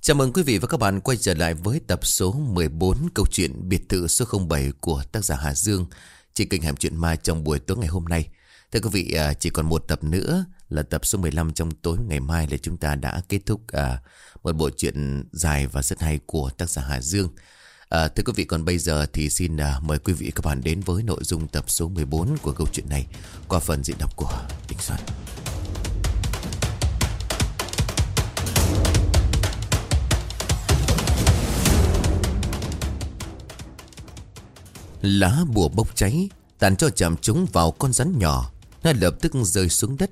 Chào mừng quý vị và các bạn quay trở lại với tập số 14 câu chuyện biệt thự số 07 của tác giả Hà Dương trên kênh Hẻm Chuyện Ma trong buổi tối ngày hôm nay. Thưa quý vị, à, chỉ còn một tập nữa là tập số 15 trong tối ngày mai là chúng ta đã kết thúc à, một bộ truyện dài và rất hay của tác giả Hà Dương. À, thưa quý vị, còn bây giờ thì xin à, mời quý vị các bạn đến với nội dung tập số 14 của câu chuyện này qua phần diễn đọc của Đình Soạn. Lá bùa bốc cháy, Tàn cho chạm chúng vào con rắn nhỏ, Nó lập tức rơi xuống đất.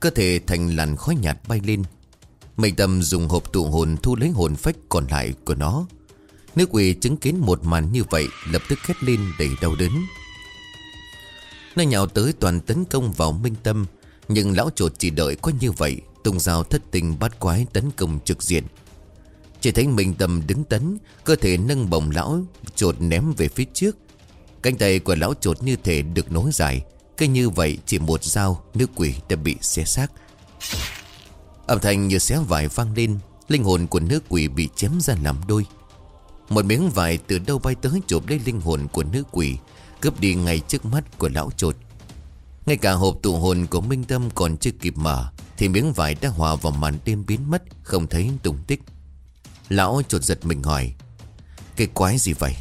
Cơ thể thành làn khói nhạt bay lên. Mệnh tâm dùng hộp tụ hồn Thu lấy hồn phách còn lại của nó. Nước quỷ chứng kiến một màn như vậy, Lập tức khét lên đầy đau đớn. Nó nhào tới toàn tấn công vào minh tâm, Nhưng lão trột chỉ đợi có như vậy, Tung dao thất tình bắt quái tấn công trực diện. Chỉ thấy minh tâm đứng tấn, Cơ thể nâng bồng lão Trột ném về phía trước. Cánh tay của lão chuột như thể được nối dài. Cứ như vậy, chỉ một dao Nước quỷ đã bị xé xác. Âm thanh như xé vải vang lên, Linh hồn của nữ quỷ bị chém ra làm đôi. Một miếng vải từ đâu bay tới chụp lấy linh hồn của nữ quỷ, Cướp đi ngay trước mắt của lão chuột Ngay cả hộp tụ hồn của Minh Tâm còn chưa kịp mở, Thì miếng vải đã hòa vào màn đêm biến mất, Không thấy tung tích. Lão chuột giật mình hỏi, Cái quái gì vậy?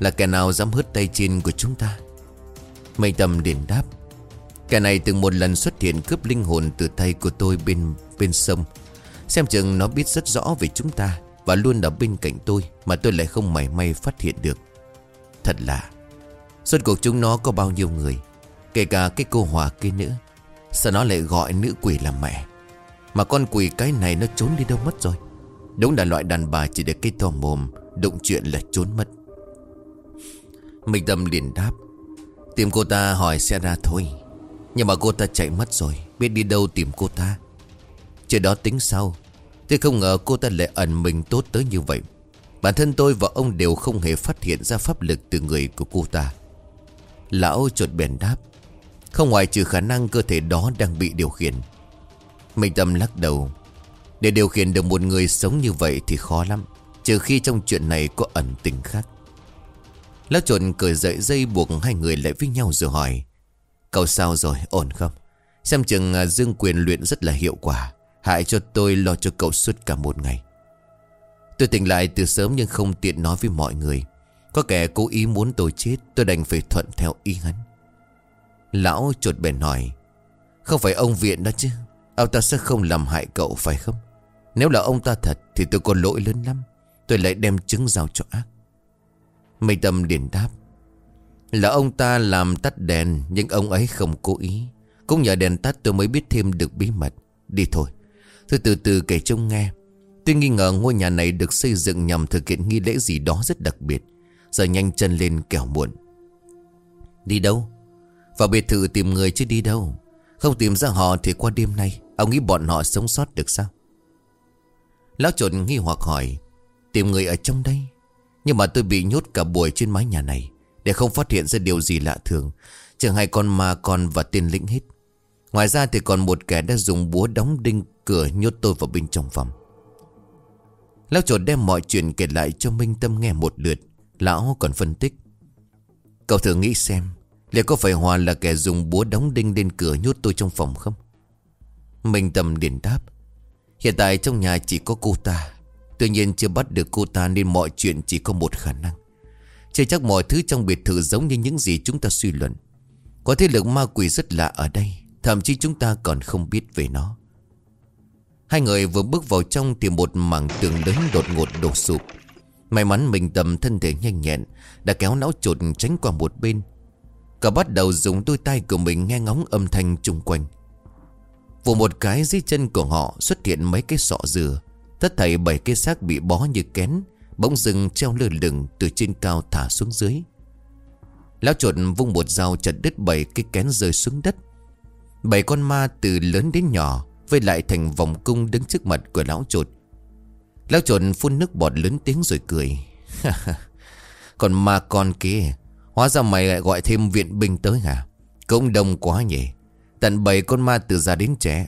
Là kẻ nào dám hứt tay trên của chúng ta? Mây tầm liền đáp, Kẻ này từng một lần xuất hiện cướp linh hồn từ tay của tôi bên bên sông. Xem chừng nó biết rất rõ về chúng ta Và luôn ở bên cạnh tôi Mà tôi lại không mảy may phát hiện được. Thật là Suốt cuộc chúng nó có bao nhiêu người, Kể cả cái cô hòa kia nữa, Sao nó lại gọi nữ quỷ là mẹ? Mà con quỷ cái này nó trốn đi đâu mất rồi? Đúng là loại đàn bà chỉ để cái to mồm, Đụng chuyện là trốn mất. Minh Tâm liền đáp. Tìm cô ta hỏi xe ra thôi. Nhưng mà cô ta chạy mất rồi, Biết đi đâu tìm cô ta. Chuyện đó tính sau. Tôi không ngờ cô ta lại ẩn mình tốt tới như vậy. Bản thân tôi và ông đều không hề phát hiện ra pháp lực từ người của cô ta. Lão chuột bèn đáp. Không ngoài trừ khả năng cơ thể đó đang bị điều khiển. Minh Tâm lắc đầu. Để điều khiển được một người sống như vậy thì khó lắm, Trừ khi trong chuyện này có ẩn tình khác. Lão trộn cười dậy dây buộc hai người lại với nhau rồi hỏi, Cậu sao rồi, ổn không? Xem chừng à, dương quyền luyện rất là hiệu quả, Hại cho tôi, lo cho cậu suốt cả một ngày. Tôi tỉnh lại từ sớm nhưng không tiện nói với mọi người. Có kẻ cố ý muốn tôi chết, Tôi đành phải thuận theo ý hắn. Lão chuột bèn hỏi, Không phải ông viện đó chứ? Ông ta sẽ không làm hại cậu, phải không? Nếu là ông ta thật Thì tôi có lỗi lớn lắm, Tôi lại đem chứng giao cho ác. Mây tâm liền đáp, Là ông ta làm tắt đèn, Nhưng ông ấy không cố ý. Cũng nhờ đèn tắt tôi mới biết thêm được bí mật. Đi thôi. Tôi từ từ kể trông nghe. Tôi nghi ngờ ngôi nhà này được xây dựng nhằm thực hiện nghi lễ gì đó rất đặc biệt. Giờ nhanh chân lên kẻo muộn. Đi đâu? Vào biệt thự tìm người chứ đi đâu? Không tìm ra họ thì qua đêm nay, Ông nghĩ bọn họ sống sót được sao? Lão trộn nghi hoặc hỏi, Tìm người ở trong đây? Nhưng mà tôi bị nhốt cả buổi trên mái nhà này Để không phát hiện ra điều gì lạ thường. Chẳng hay con ma, con và tên lĩnh hết. Ngoài ra thì còn một kẻ đã dùng búa đóng đinh cửa nhốt tôi vào bên trong phòng. Lão trột đem mọi chuyện kể lại cho Minh Tâm nghe một lượt. Lão còn phân tích. Cậu thử nghĩ xem, Liệu có phải Hòa là kẻ dùng búa đóng đinh lên cửa nhốt tôi trong phòng không? Minh Tâm liền đáp. Hiện tại trong nhà chỉ có cô ta. Tuy nhiên chưa bắt được cô ta nên mọi chuyện chỉ có một khả năng. Chỉ chắc mọi thứ trong biệt thự giống như những gì chúng ta suy luận. Có thế lực ma quỷ rất lạ ở đây, Thậm chí chúng ta còn không biết về nó. Hai người vừa bước vào trong thì một mảng tường lớn đột ngột đổ sụp. May mắn mình tầm thân thể nhanh nhẹn, Đã kéo não trột tránh qua một bên. Cả bắt đầu dùng đôi tay của mình nghe ngóng âm thanh chung quanh. Vụ một cái dưới chân của họ xuất hiện mấy cái sọ dừa. Tất thảy bảy cái xác bị bó như kén, Bỗng dưng treo lơ lửng từ trên cao thả xuống dưới. Lão chuột vung một dao chặt đứt bảy cái kén rơi xuống đất. Bảy con ma từ lớn đến nhỏ Vây lại thành vòng cung đứng trước mặt của lão chuột. Lão chuột phun nước bọt lớn tiếng rồi cười. Còn ma con kia, Hóa ra mày lại gọi thêm viện binh tới hả? Cũng đông quá nhỉ. Tận bảy con ma từ già đến trẻ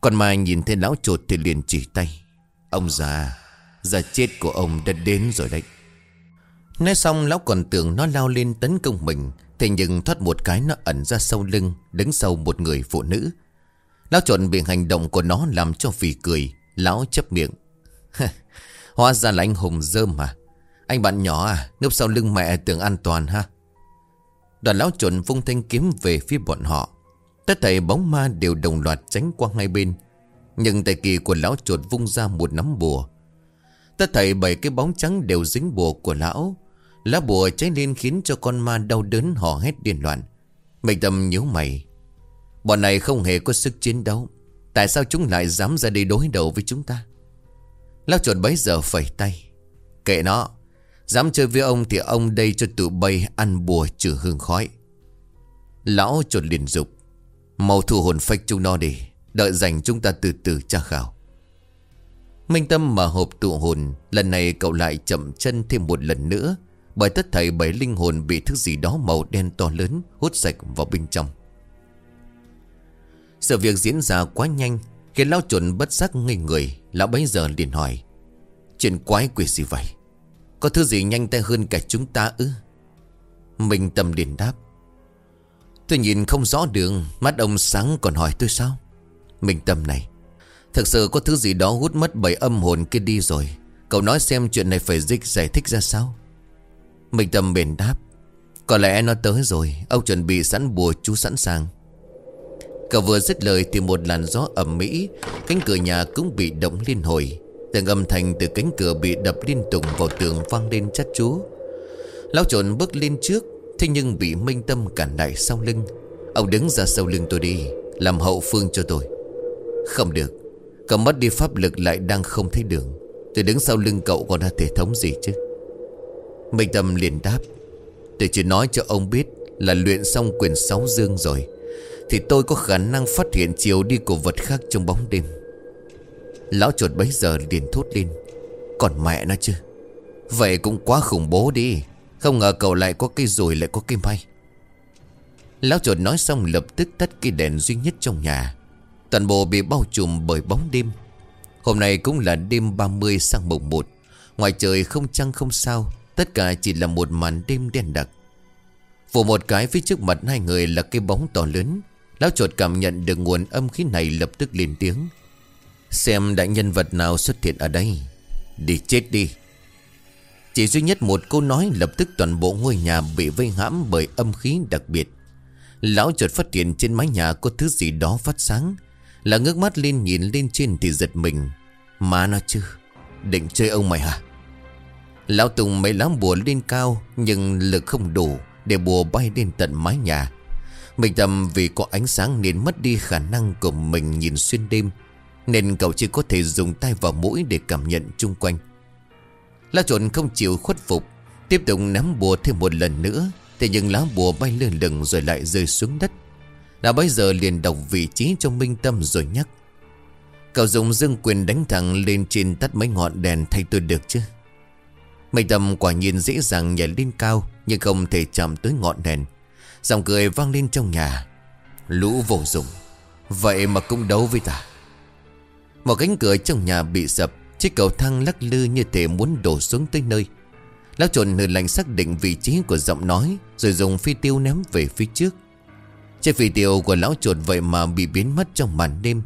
còn mà nhìn thấy lão chuột thì liền chỉ tay. Ông già già chết của ông đã đến rồi đấy. Nói xong, lão còn tưởng nó lao lên tấn công mình. Thế nhưng thoát một cái nó ẩn ra sau lưng, Đứng sau một người phụ nữ. Lão trộn bị hành động của nó làm cho phì cười. Lão chấp miệng. Hóa ra là anh hùng dơm mà. Anh bạn nhỏ à Núp sau lưng mẹ tưởng an toàn ha. Đoàn lão trộn vung thanh kiếm về phía bọn họ. Tất thảy bóng ma đều đồng loạt tránh qua hai bên. Nhưng tay kỳ của lão chuột vung ra một nắm bùa. Tất thảy bảy cái bóng trắng đều dính bùa của lão. Lá bùa cháy lên khiến cho con ma đau đớn hò hét điên loạn. Mình tâm nhíu mày. Bọn này không hề có sức chiến đấu. Tại sao chúng lại dám ra đây đối đầu với chúng ta? Lão chuột bấy giờ phẩy tay. Kệ nó. Dám chơi với ông thì ông đây cho tụi bay ăn bùa trừ hương khói. Lão chuột liền dục. Mau thu hồn phách chúng nó đi, Đợi dành chúng ta từ từ tra khảo. Minh Tâm mở hộp tụ hồn, Lần này cậu lại chậm chân thêm một lần nữa, Bởi tất thảy bảy linh hồn bị thứ gì đó màu đen to lớn Hút sạch vào bên trong. Sự việc diễn ra quá nhanh, Khiến lão chuẩn bất giác ngây người, Lão bấy giờ liền hỏi, Chuyện quái quỷ gì vậy? Có thứ gì nhanh tay hơn cả chúng ta ư? Minh Tâm liền đáp Tôi nhìn không rõ đường, Mắt ông sáng còn hỏi tôi sao? Minh Tâm này. Thực sự có thứ gì đó hút mất bảy âm hồn kia đi rồi. Cậu nói xem chuyện này phải dịch giải thích ra sao? Minh Tâm bền đáp. Có lẽ nó tới rồi, Ông chuẩn bị sẵn bùa chú sẵn sàng. Cậu vừa dứt lời thì một làn gió ẩm mỹ, Cánh cửa nhà cũng bị động liên hồi. Từng âm thanh từ cánh cửa bị đập liên tục vào tường vang lên chát chú. Lão trộn bước lên trước Thế nhưng bị Minh Tâm cản lại sau lưng, Ông đứng ra sau lưng tôi đi, Làm hậu phương cho tôi. Không được Cậu mất đi pháp lực lại đang không thấy đường. Tôi đứng sau lưng cậu còn là thể thống gì chứ? Minh Tâm liền đáp, Tôi chỉ nói cho ông biết Là luyện xong quyền sáu dương rồi, Thì tôi có khả năng phát hiện chiều đi của vật khác trong bóng đêm. Lão chuột bấy giờ liền thốt lên, Còn mẹ nó chứ? Vậy cũng quá khủng bố đi. Không ngờ cậu lại có cây rồi lại có cây may. Lão chuột nói xong lập tức tắt cây đèn duy nhất trong nhà. Toàn bộ bị bao trùm bởi bóng đêm. Hôm nay cũng là đêm 30 sang mùng 1 Ngoài trời không trăng không sao, Tất cả chỉ là một màn đêm đen đặc. Vụ một cái phía trước mặt hai người là cây bóng to lớn. Lão chuột cảm nhận được nguồn âm khí này lập tức lên tiếng. Xem đại nhân vật nào xuất hiện ở đây. Đi chết đi. Chỉ duy nhất một câu nói lập tức toàn bộ ngôi nhà bị vây hãm bởi âm khí đặc biệt. Lão chợt phát hiện trên mái nhà có thứ gì đó phát sáng. Là ngước mắt lên nhìn lên trên thì giật mình. Mà nó chứ, Định chơi ông mày hả? Lão Tùng mấy lá bùa lên cao, Nhưng lực không đủ Để bùa bay lên tận mái nhà. Mình tầm vì có ánh sáng nên mất đi khả năng của mình nhìn xuyên đêm, Nên cậu chỉ có thể dùng tay vào mũi để cảm nhận chung quanh. Lá trộn không chịu khuất phục. Tiếp tục nắm bùa thêm một lần nữa. Thế nhưng lá bùa bay lơ lửng rồi lại rơi xuống đất. Đã bây giờ liền đọc vị trí cho minh tâm rồi nhắc. Cậu dùng dương quyền đánh thẳng lên trên tắt mấy ngọn đèn thay tôi được chứ? Minh tâm quả nhiên dễ dàng nhảy lên cao, Nhưng không thể chạm tới ngọn đèn. Giọng cười vang lên trong nhà. Lũ vô dụng. Vậy mà cũng đấu với ta. Một cánh cửa trong nhà bị sập Chiếc cầu thang lắc lư như thể muốn đổ xuống tới nơi. Lão trộn hừ lạnh xác định vị trí của giọng nói, Rồi dùng phi tiêu ném về phía trước. Chiếc phi tiêu của lão trộn vậy mà bị biến mất trong màn đêm.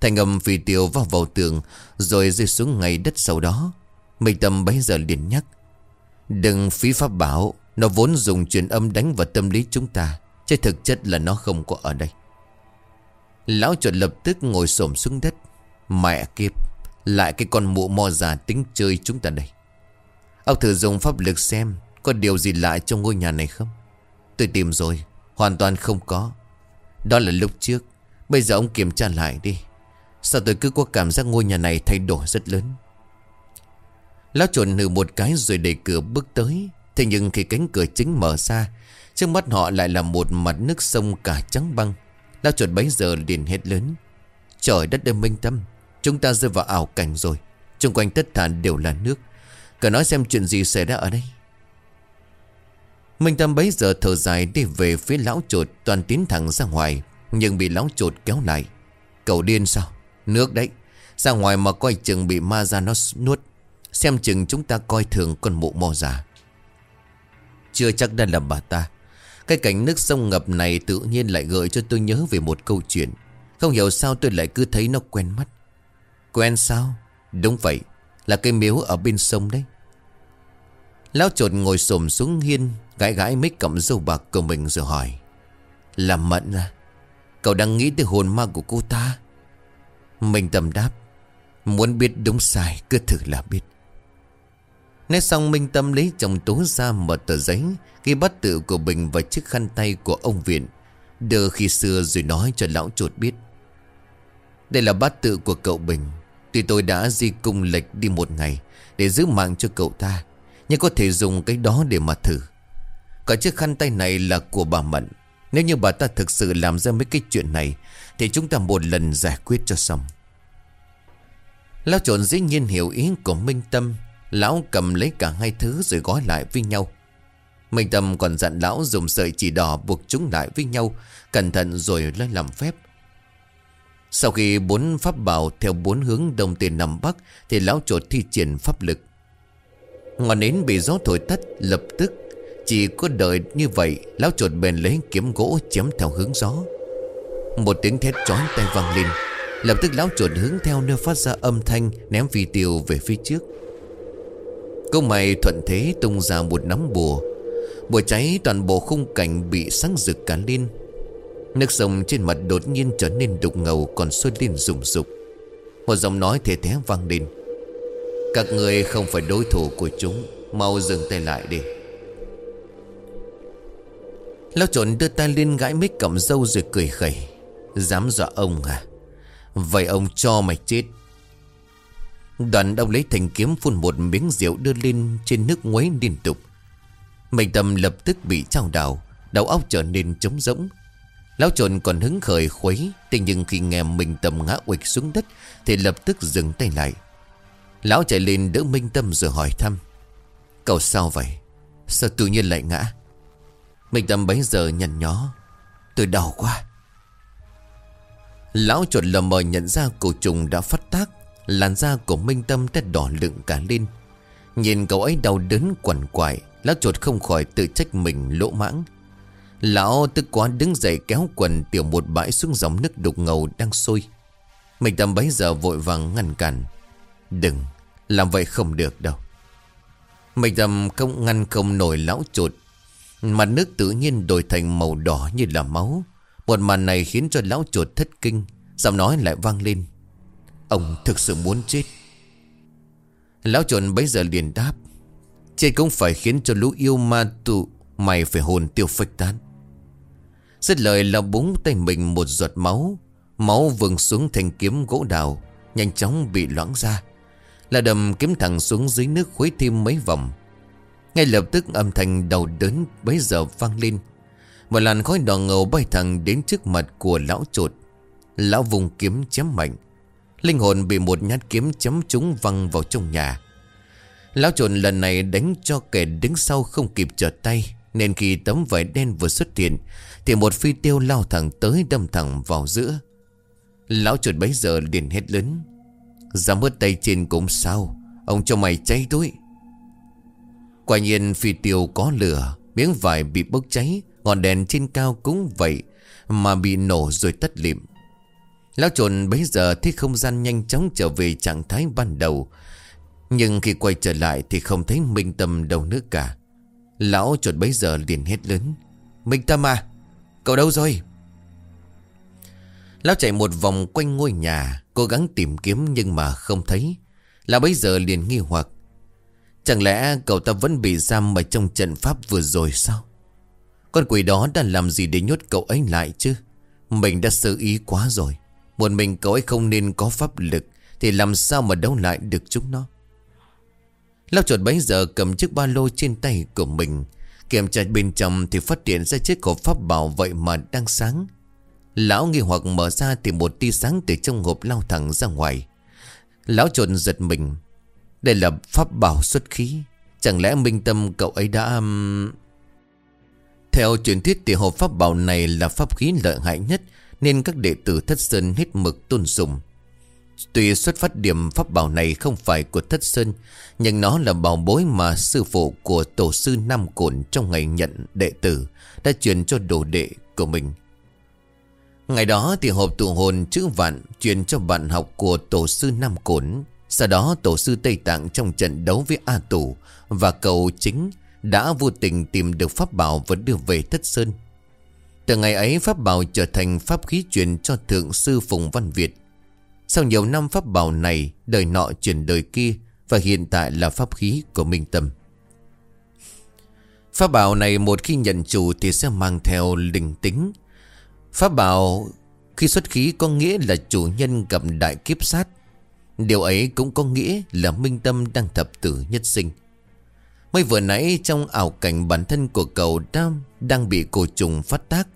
Thành âm phi tiêu vào vào tường, Rồi rơi xuống ngay đất sau đó. Mình Tâm bấy giờ liền nhắc, Đừng phí pháp bảo, Nó vốn dùng truyền âm đánh vào tâm lý chúng ta, Chứ thực chất là nó không có ở đây. Lão chuột lập tức ngồi xổm xuống đất. Mẹ kiếp! Lại cái con mụ mò già tính chơi chúng ta đây. Ông thử dùng pháp lực xem Có điều gì lại trong ngôi nhà này không? Tôi tìm rồi, Hoàn toàn không có. Đó là lúc trước, Bây giờ ông kiểm tra lại đi. Sao tôi cứ có cảm giác ngôi nhà này thay đổi rất lớn? Lão chuẩn nử một cái rồi đẩy cửa bước tới. Thế nhưng khi cánh cửa chính mở ra, Trước mắt họ lại là một mặt nước sông cả trắng băng. Lão chuột bấy giờ liền hét lớn. Trời đất ơi, minh tâm Chúng ta rơi vào ảo cảnh rồi. Trung quanh tất cả đều là nước. Cả nói xem chuyện gì xảy ra ở đây. Minh Tâm bấy giờ thở dài đi về phía lão chuột, Toàn tiến thẳng ra ngoài, Nhưng bị lão chuột kéo lại. Cậu điên sao? Nước đấy. Ra ngoài mà coi chừng bị ma ra nó nuốt. Xem chừng chúng ta coi thường con mụ mò già. Chưa chắc đã là bà ta. Cái cảnh nước sông ngập này tự nhiên lại gợi cho tôi nhớ về một câu chuyện. Không hiểu sao tôi lại cứ thấy nó quen mắt. Quen sao? Đúng vậy, Là cây miếu ở bên sông đấy. Lão trột ngồi xổm xuống hiên, Gãi gãi mấy cọng dâu bạc của mình rồi hỏi Làm mận à Cậu đang nghĩ tới hồn ma của cô ta? Mình tầm đáp, Muốn biết đúng sai, cứ thử là biết. Nói xong, Minh Tâm lấy chồng tố ra một tờ giấy, Ghi bắt tự của Bình và chiếc khăn tay của ông Viện, Đưa khi xưa rồi nói cho lão chuột biết. Đây là bát tự của cậu Bình. Tuy tôi đã di cung lệch đi một ngày Để giữ mạng cho cậu ta, Nhưng có thể dùng cái đó để mà thử. Cả chiếc khăn tay này là của bà Mận. Nếu như bà ta thực sự làm ra mấy cái chuyện này, Thì chúng ta một lần giải quyết cho xong. Lão trộn dĩ nhiên hiểu ý của Minh Tâm. Lão cầm lấy cả hai thứ rồi gói lại với nhau. Minh Tâm còn dặn lão dùng sợi chỉ đỏ buộc chúng lại với nhau, Cẩn thận rồi lên làm phép. Sau khi bốn pháp bảo theo bốn hướng đông tiền nằm bắc, Thì lão chuột thi triển pháp lực. Ngọn nến bị gió thổi tắt lập tức. Chỉ có đợi như vậy, Lão chuột bèn lấy kiếm gỗ chém theo hướng gió. Một tiếng thét chói tay vang lên. Lập tức lão chuột hướng theo nơi phát ra âm thanh Ném phi tiêu về phía trước. Câu mày thuận thế tung ra một nắm bùa. Bùa cháy toàn bộ khung cảnh bị sáng rực cả lên. Nước sông trên mặt đột nhiên trở nên đục ngầu, Còn sôi lên rùng rục. Một giọng nói thề thé vang lên. Các người không phải đối thủ của chúng, Mau dừng tay lại đi. Lão trộn đưa tay lên gãi mít cầm dâu rồi cười khẩy. Dám dọa ông à Vậy ông cho mày chết. Đoàn ông lấy thành kiếm phun một miếng rượu đưa lên trên nước nguấy liên tục. Mình tâm lập tức bị trao đảo, Đầu óc trở nên trống rỗng. Lão trộn còn hứng khởi khuấy, Thế nhưng khi nghe Minh tâm ngã quịch xuống đất, Thì lập tức dừng tay lại. Lão chạy lên đỡ Minh Tâm rồi hỏi thăm. Cậu sao vậy? Sao tự nhiên lại ngã? Minh Tâm bấy giờ nhằn nhó. Tôi đau quá. Lão chuột lờ mờ nhận ra cổ trùng đã phát tác, Làn da của Minh Tâm đã đỏ lựng cả lên. Nhìn cậu ấy đau đớn quằn quại, Lão chuột không khỏi tự trách mình lỗ mãng. Lão tức quá đứng dậy kéo quần tiểu một bãi xuống dòng nước đục ngầu đang sôi. Mình tầm bấy giờ vội vàng ngăn cản. Đừng, Làm vậy không được đâu. Mình tầm không ngăn không nổi lão chuột Mặt nước tự nhiên đổi thành màu đỏ như là máu. Một màn này khiến cho lão chuột thất kinh. Giọng nói lại vang lên. Ông thực sự muốn chết. Lão chuột bấy giờ liền đáp. Chết cũng phải khiến cho lũ yêu ma tụ Mày phải hồn tiêu phách tán. Dứt lời là búng tay mình một giọt máu. Máu vừng xuống thành kiếm gỗ đào, Nhanh chóng bị loãng ra. Là đầm kiếm thẳng xuống dưới nước khuấy thêm mấy vòng. Ngay lập tức âm thanh đầu đớn bấy giờ vang lên. Một làn khói đỏ ngầu bay thẳng đến trước mặt của lão trột. Lão vùng kiếm chém mạnh. Linh hồn bị một nhát kiếm chém trúng văng vào trong nhà. Lão trộn lần này đánh cho kẻ đứng sau không kịp trở tay, Nên khi tấm vải đen vừa xuất hiện thì một phi tiêu lao thẳng tới đâm thẳng vào giữa. Lão chuột bấy giờ liền hét lớn. Dám mất tay trên cũng sao? Ông cho mày cháy thôi Quả nhiên phi tiêu có lửa, Miếng vải bị bốc cháy, Ngọn đèn trên cao cũng vậy Mà bị nổ rồi tắt lịm. Lão trồn bấy giờ thấy không gian nhanh chóng trở về trạng thái ban đầu, Nhưng khi quay trở lại thì không thấy Minh Tâm đâu nữa cả. Lão trồn bấy giờ liền hét lớn. Minh Tâm à Cậu đâu rồi? Lão chạy một vòng quanh ngôi nhà, Cố gắng tìm kiếm nhưng mà không thấy. Lão bấy giờ liền nghi hoặc, Chẳng lẽ cậu ta vẫn bị giam ở trong trận pháp vừa rồi sao? Con quỷ đó đã làm gì để nhốt cậu ấy lại chứ? Mình đã sơ ý quá rồi. Một mình cậu ấy không nên có pháp lực Thì làm sao mà đấu lại được chúng nó? Lão chuột bấy giờ cầm chiếc ba lô trên tay của mình Kiểm tra bên trong thì phát hiện ra chiếc hộp pháp bảo vậy mà đang sáng. Lão nghi hoặc mở ra thì một tia sáng từ trong hộp lao thẳng ra ngoài. Lão trộn giật mình. Đây là pháp bảo xuất khí. Chẳng lẽ minh tâm cậu ấy đã... Um, Theo truyền thuyết thì hộp pháp bảo này là pháp khí lợi hại nhất, Nên các đệ tử thất sơn hết mực tôn sùng. Tuy xuất phát điểm pháp bảo này không phải của Thất Sơn, Nhưng nó là bảo bối mà sư phụ của tổ sư Nam Cổn Trong ngày nhận đệ tử Đã truyền cho đồ đệ của mình. Ngày đó thì hộp tụ hồn chữ vạn Truyền cho bạn học của tổ sư Nam Cổn. Sau đó tổ sư Tây Tạng trong trận đấu với A Tù Và cậu chính đã vô tình tìm được pháp bảo và đưa về Thất Sơn. Từ ngày ấy, pháp bảo trở thành pháp khí truyền cho thượng sư Phùng Văn Việt sau nhiều năm pháp bảo này, Đời nọ chuyển đời kia, Và hiện tại là pháp khí của Minh Tâm. Pháp bảo này một khi nhận chủ Thì sẽ mang theo linh tính. Pháp bảo khi xuất khí có nghĩa là chủ nhân gặp đại kiếp sát. Điều ấy cũng có nghĩa là Minh Tâm đang thập tử nhất sinh. Mới vừa nãy trong ảo cảnh bản thân của cậu Đam đang bị cổ trùng phát tác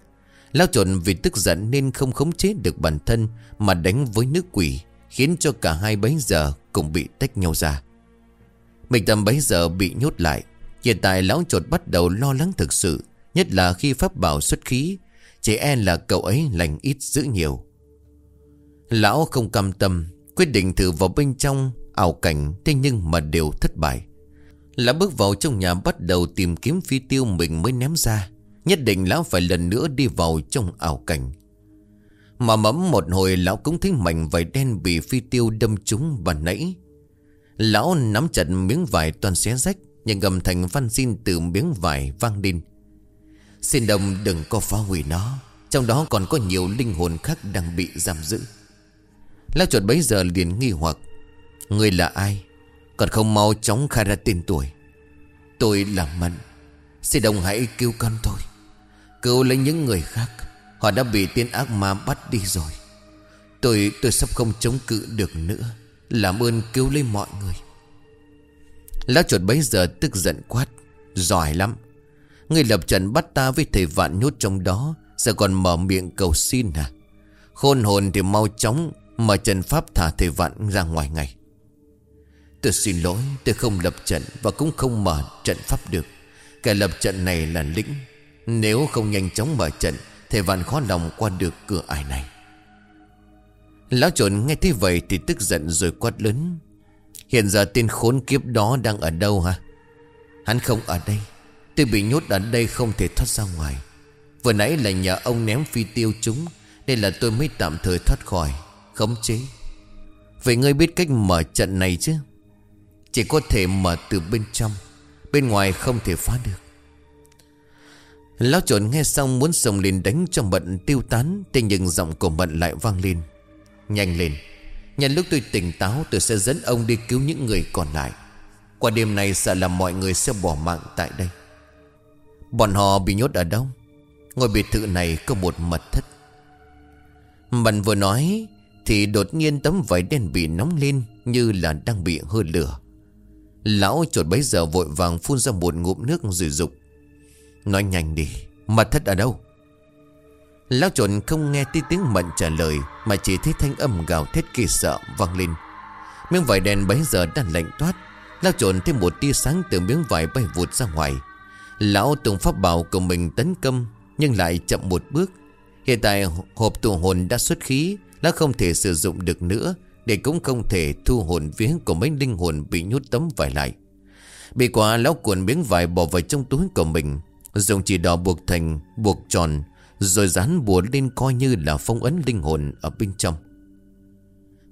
Lao trộn vì tức giận nên không khống chế được bản thân Mà đánh với nước quỷ, Khiến cho cả hai bấy giờ cũng bị tách nhau ra. Mình tầm bấy giờ bị nhốt lại, Hiện tại lão trột bắt đầu lo lắng thực sự, Nhất là khi pháp bảo xuất khí, Chỉ e là cậu ấy lành ít giữ nhiều. Lão không cam tâm, Quyết định thử vào bên trong ảo cảnh, Thế nhưng mà đều thất bại. Lão bước vào trong nhà bắt đầu tìm kiếm phi tiêu mình mới ném ra. Nhất định lão phải lần nữa đi vào trong ảo cảnh. Mà mẫm một hồi lão cũng thấy mảnh vải đen bị phi tiêu đâm trúng và nãy. Lão nắm chặt miếng vải toàn xé rách, Nhưng gầm thành văn xin từ miếng vải vang lên. Xin đồng đừng có phá hủy nó, Trong đó còn có nhiều linh hồn khác đang bị giam giữ. Lão chuột bấy giờ liền nghi hoặc Người là ai? Còn không mau chóng khai ra tên tuổi. Tôi là Mận. Xin đồng hãy cứu con tôi. Cứu lấy những người khác. Họ đã bị tiên ác ma bắt đi rồi. Tôi tôi sắp không chống cự được nữa. Làm ơn cứu lấy mọi người. Lão chuột bấy giờ tức giận quát. Giỏi lắm. Người lập trận bắt ta với thầy vạn nhốt trong đó Giờ còn mở miệng cầu xin à? Khôn hồn thì mau chóng Mở trận pháp thả thầy vạn ra ngoài ngày Tôi xin lỗi, Tôi không lập trận Và cũng không mở trận pháp được. Kẻ lập trận này là lĩnh nếu không nhanh chóng mở trận Thầy vạn khó lòng qua được cửa ải này. Lão trộn nghe thế vậy Thì tức giận rồi quát lớn. Hiện giờ tên khốn kiếp đó đang ở đâu hả? Hắn không ở đây. Tôi bị nhốt ở đây không thể thoát ra ngoài. Vừa nãy là nhờ ông ném phi tiêu chúng, Nên là tôi mới tạm thời thoát khỏi, Khống chế. Vậy ngươi biết cách mở trận này chứ? Chỉ có thể mở từ bên trong, Bên ngoài không thể phá được. Lão trộn nghe xong muốn xông lên đánh cho Mận tiêu tán, Thế nhưng giọng của Mận lại vang lên. Nhanh lên. Nhân lúc tôi tỉnh táo, tôi sẽ dẫn ông đi cứu những người còn lại. Qua đêm này sợ là mọi người sẽ bỏ mạng tại đây. Bọn họ bị nhốt ở đâu? Ngôi biệt thự này có một mật thất. Mận vừa nói, Thì đột nhiên tấm vải đen bị nóng lên Như là đang bị hơi lửa. Lão chuột bấy giờ vội vàng phun ra một ngụm nước rồi dục Nói nhanh đi Mật thất ở đâu? Lão trộn không nghe tí tiếng mận trả lời, Mà chỉ thấy thanh âm gào thét kỳ sợ vang lên. Miếng vải đen bấy giờ đã lạnh toát. Lão trộn thêm một tia sáng từ miếng vải bay vụt ra ngoài. Lão tùng pháp bảo của mình tấn công, Nhưng lại chậm một bước. Hiện tại hộp tụ hồn đã xuất khí, Lão không thể sử dụng được nữa, Để cũng không thể thu hồn viếng của mấy linh hồn bị nhốt tấm vải lại. Bị quả, lão cuộn miếng vải bỏ vào trong túi của mình. Dùng chỉ đỏ buộc thành buộc tròn, Rồi dán bùa lên coi như là phong ấn linh hồn ở bên trong.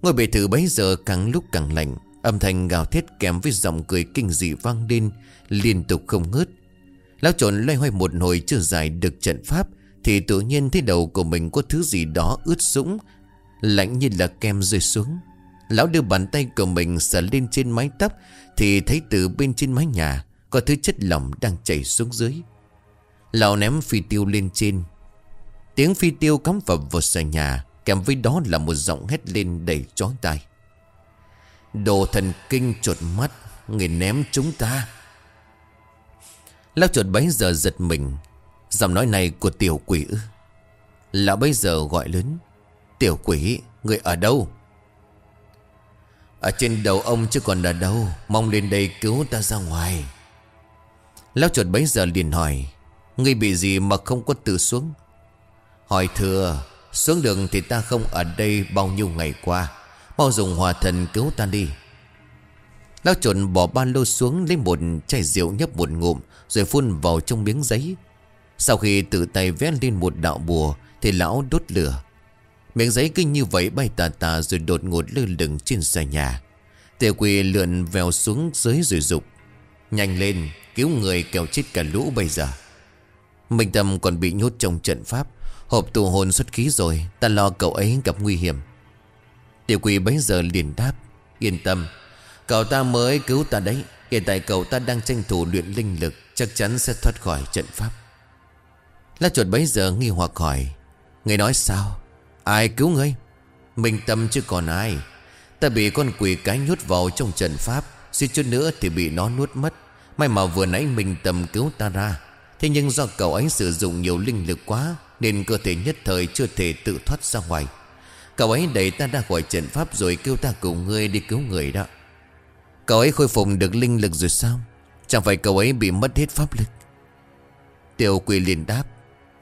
Ngôi biệt thự bấy giờ càng lúc càng lạnh, Âm thanh gào thét kèm với giọng cười kinh dị vang lên, Liên tục không ngớt. Lão trộn loay hoay một hồi chưa giải được trận pháp, Thì tự nhiên thấy đầu của mình có thứ gì đó ướt sũng, Lạnh như là kem rơi xuống. Lão đưa bàn tay của mình sờ lên trên mái tóc, Thì thấy từ bên trên mái nhà Có thứ chất lỏng đang chảy xuống dưới. Lão ném phi tiêu lên trên. Tiếng phi tiêu cắm vào vào sàn nhà, Kèm với đó là một giọng hét lên đầy chói tai. Đồ thần kinh chuột mắt, Người ném chúng ta. Lão chuột bấy giờ giật mình. Giọng nói này của tiểu quỷ ư? Lão bấy giờ gọi lớn. Tiểu quỷ, Người ở đâu? Ở trên đầu ông chứ còn ở đâu? Mong lên đây cứu ta ra ngoài. Lão chuột bấy giờ liền hỏi. Ngươi bị gì mà không có từ xuống? Hỏi thừa Xuống đường thì ta không ở đây bao nhiêu ngày qua. Mau dùng hòa thần cứu ta đi. Lão trộn bỏ ba lô xuống Lấy một chai rượu nhấp một ngụm, Rồi phun vào trong miếng giấy. Sau khi tự tay vẽ lên một đạo bùa, Thì lão đốt lửa. Miếng giấy kinh như vậy bay tà tà Rồi đột ngột lơ lửng trên xà nhà. Tiểu quỷ lượn vèo xuống dưới rồi rục Nhanh lên, Cứu người kèo chết cả lũ bây giờ. Minh Tâm còn bị nhốt trong trận pháp. Hộp tù hồn xuất khí rồi, Ta lo cậu ấy gặp nguy hiểm. Tiểu quỷ bấy giờ liền đáp, Yên tâm, Cậu ta mới cứu ta đấy. Hiện tại cậu ta đang tranh thủ luyện linh lực, Chắc chắn sẽ thoát khỏi trận pháp. Lá chuột bấy giờ nghi hoặc hỏi, Người nói sao? Ai cứu ngươi? Minh tâm chứ còn ai. Ta bị con quỷ cái nhốt vào trong trận pháp, Suýt chút nữa thì bị nó nuốt mất. May mà vừa nãy Minh tâm cứu ta ra Thế nhưng do cậu ấy sử dụng nhiều linh lực quá, Nên cơ thể nhất thời chưa thể tự thoát ra ngoài. Cậu ấy đẩy ta ra khỏi trận pháp Rồi kêu ta cùng ngươi đi cứu người đó. Cậu ấy khôi phục được linh lực rồi sao? Chẳng phải cậu ấy bị mất hết pháp lực? Tiểu quỳ liền đáp,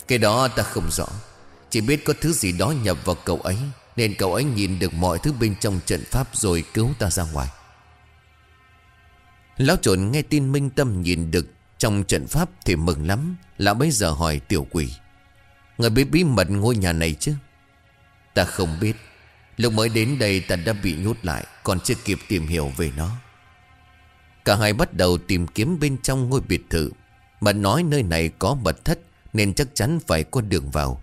Cái đó ta không rõ. Chỉ biết có thứ gì đó nhập vào cậu ấy, Nên cậu ấy nhìn được mọi thứ bên trong trận pháp Rồi cứu ta ra ngoài. Lão trộn nghe tin Minh Tâm nhìn được trong trận pháp thì mừng lắm Lão bây giờ hỏi tiểu quỷ. Người biết bí mật ngôi nhà này chứ? Ta không biết. Lúc mới đến đây ta đã bị nhốt lại, Còn chưa kịp tìm hiểu về nó. Cả hai bắt đầu tìm kiếm bên trong ngôi biệt thự. Mà nói nơi này có mật thất, Nên chắc chắn phải có đường vào.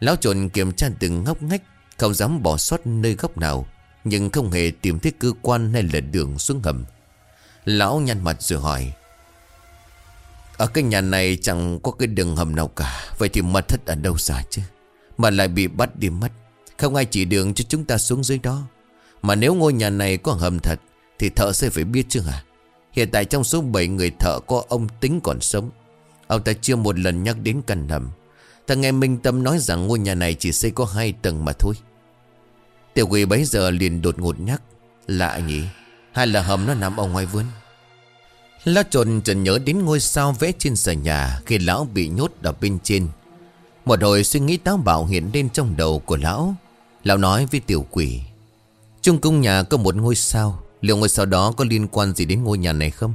Lão trộn kiểm tra từng ngóc ngách, Không dám bỏ sót nơi góc nào, Nhưng không hề tìm thấy cơ quan hay là đường xuống hầm. Lão nhăn mặt rồi hỏi ở cái nhà này chẳng có cái đường hầm nào cả. Vậy thì mật thất ở đâu ra chứ? Mà lại bị bắt đi mất. Không ai chỉ đường cho chúng ta xuống dưới đó. Mà nếu ngôi nhà này có hầm thật, Thì thợ sẽ phải biết chứ hả? Hiện tại trong số 7 người thợ có ông tính còn sống. Ông ta chưa một lần nhắc đến căn hầm. Ta nghe Minh Tâm nói rằng ngôi nhà này chỉ xây có hai tầng mà thôi. Tiểu quỷ bấy giờ liền đột ngột nhắc, Lạ nhỉ? Hay là hầm nó nằm ở ngoài vườn? Lão trồn chợt nhớ đến ngôi sao vẽ trên sờ nhà Khi lão bị nhốt ở bên trên. Một hồi suy nghĩ táo bạo hiện lên trong đầu của lão. Lão nói với tiểu quỷ, Trung cung nhà có một ngôi sao, Liệu ngôi sao đó có liên quan gì đến ngôi nhà này không?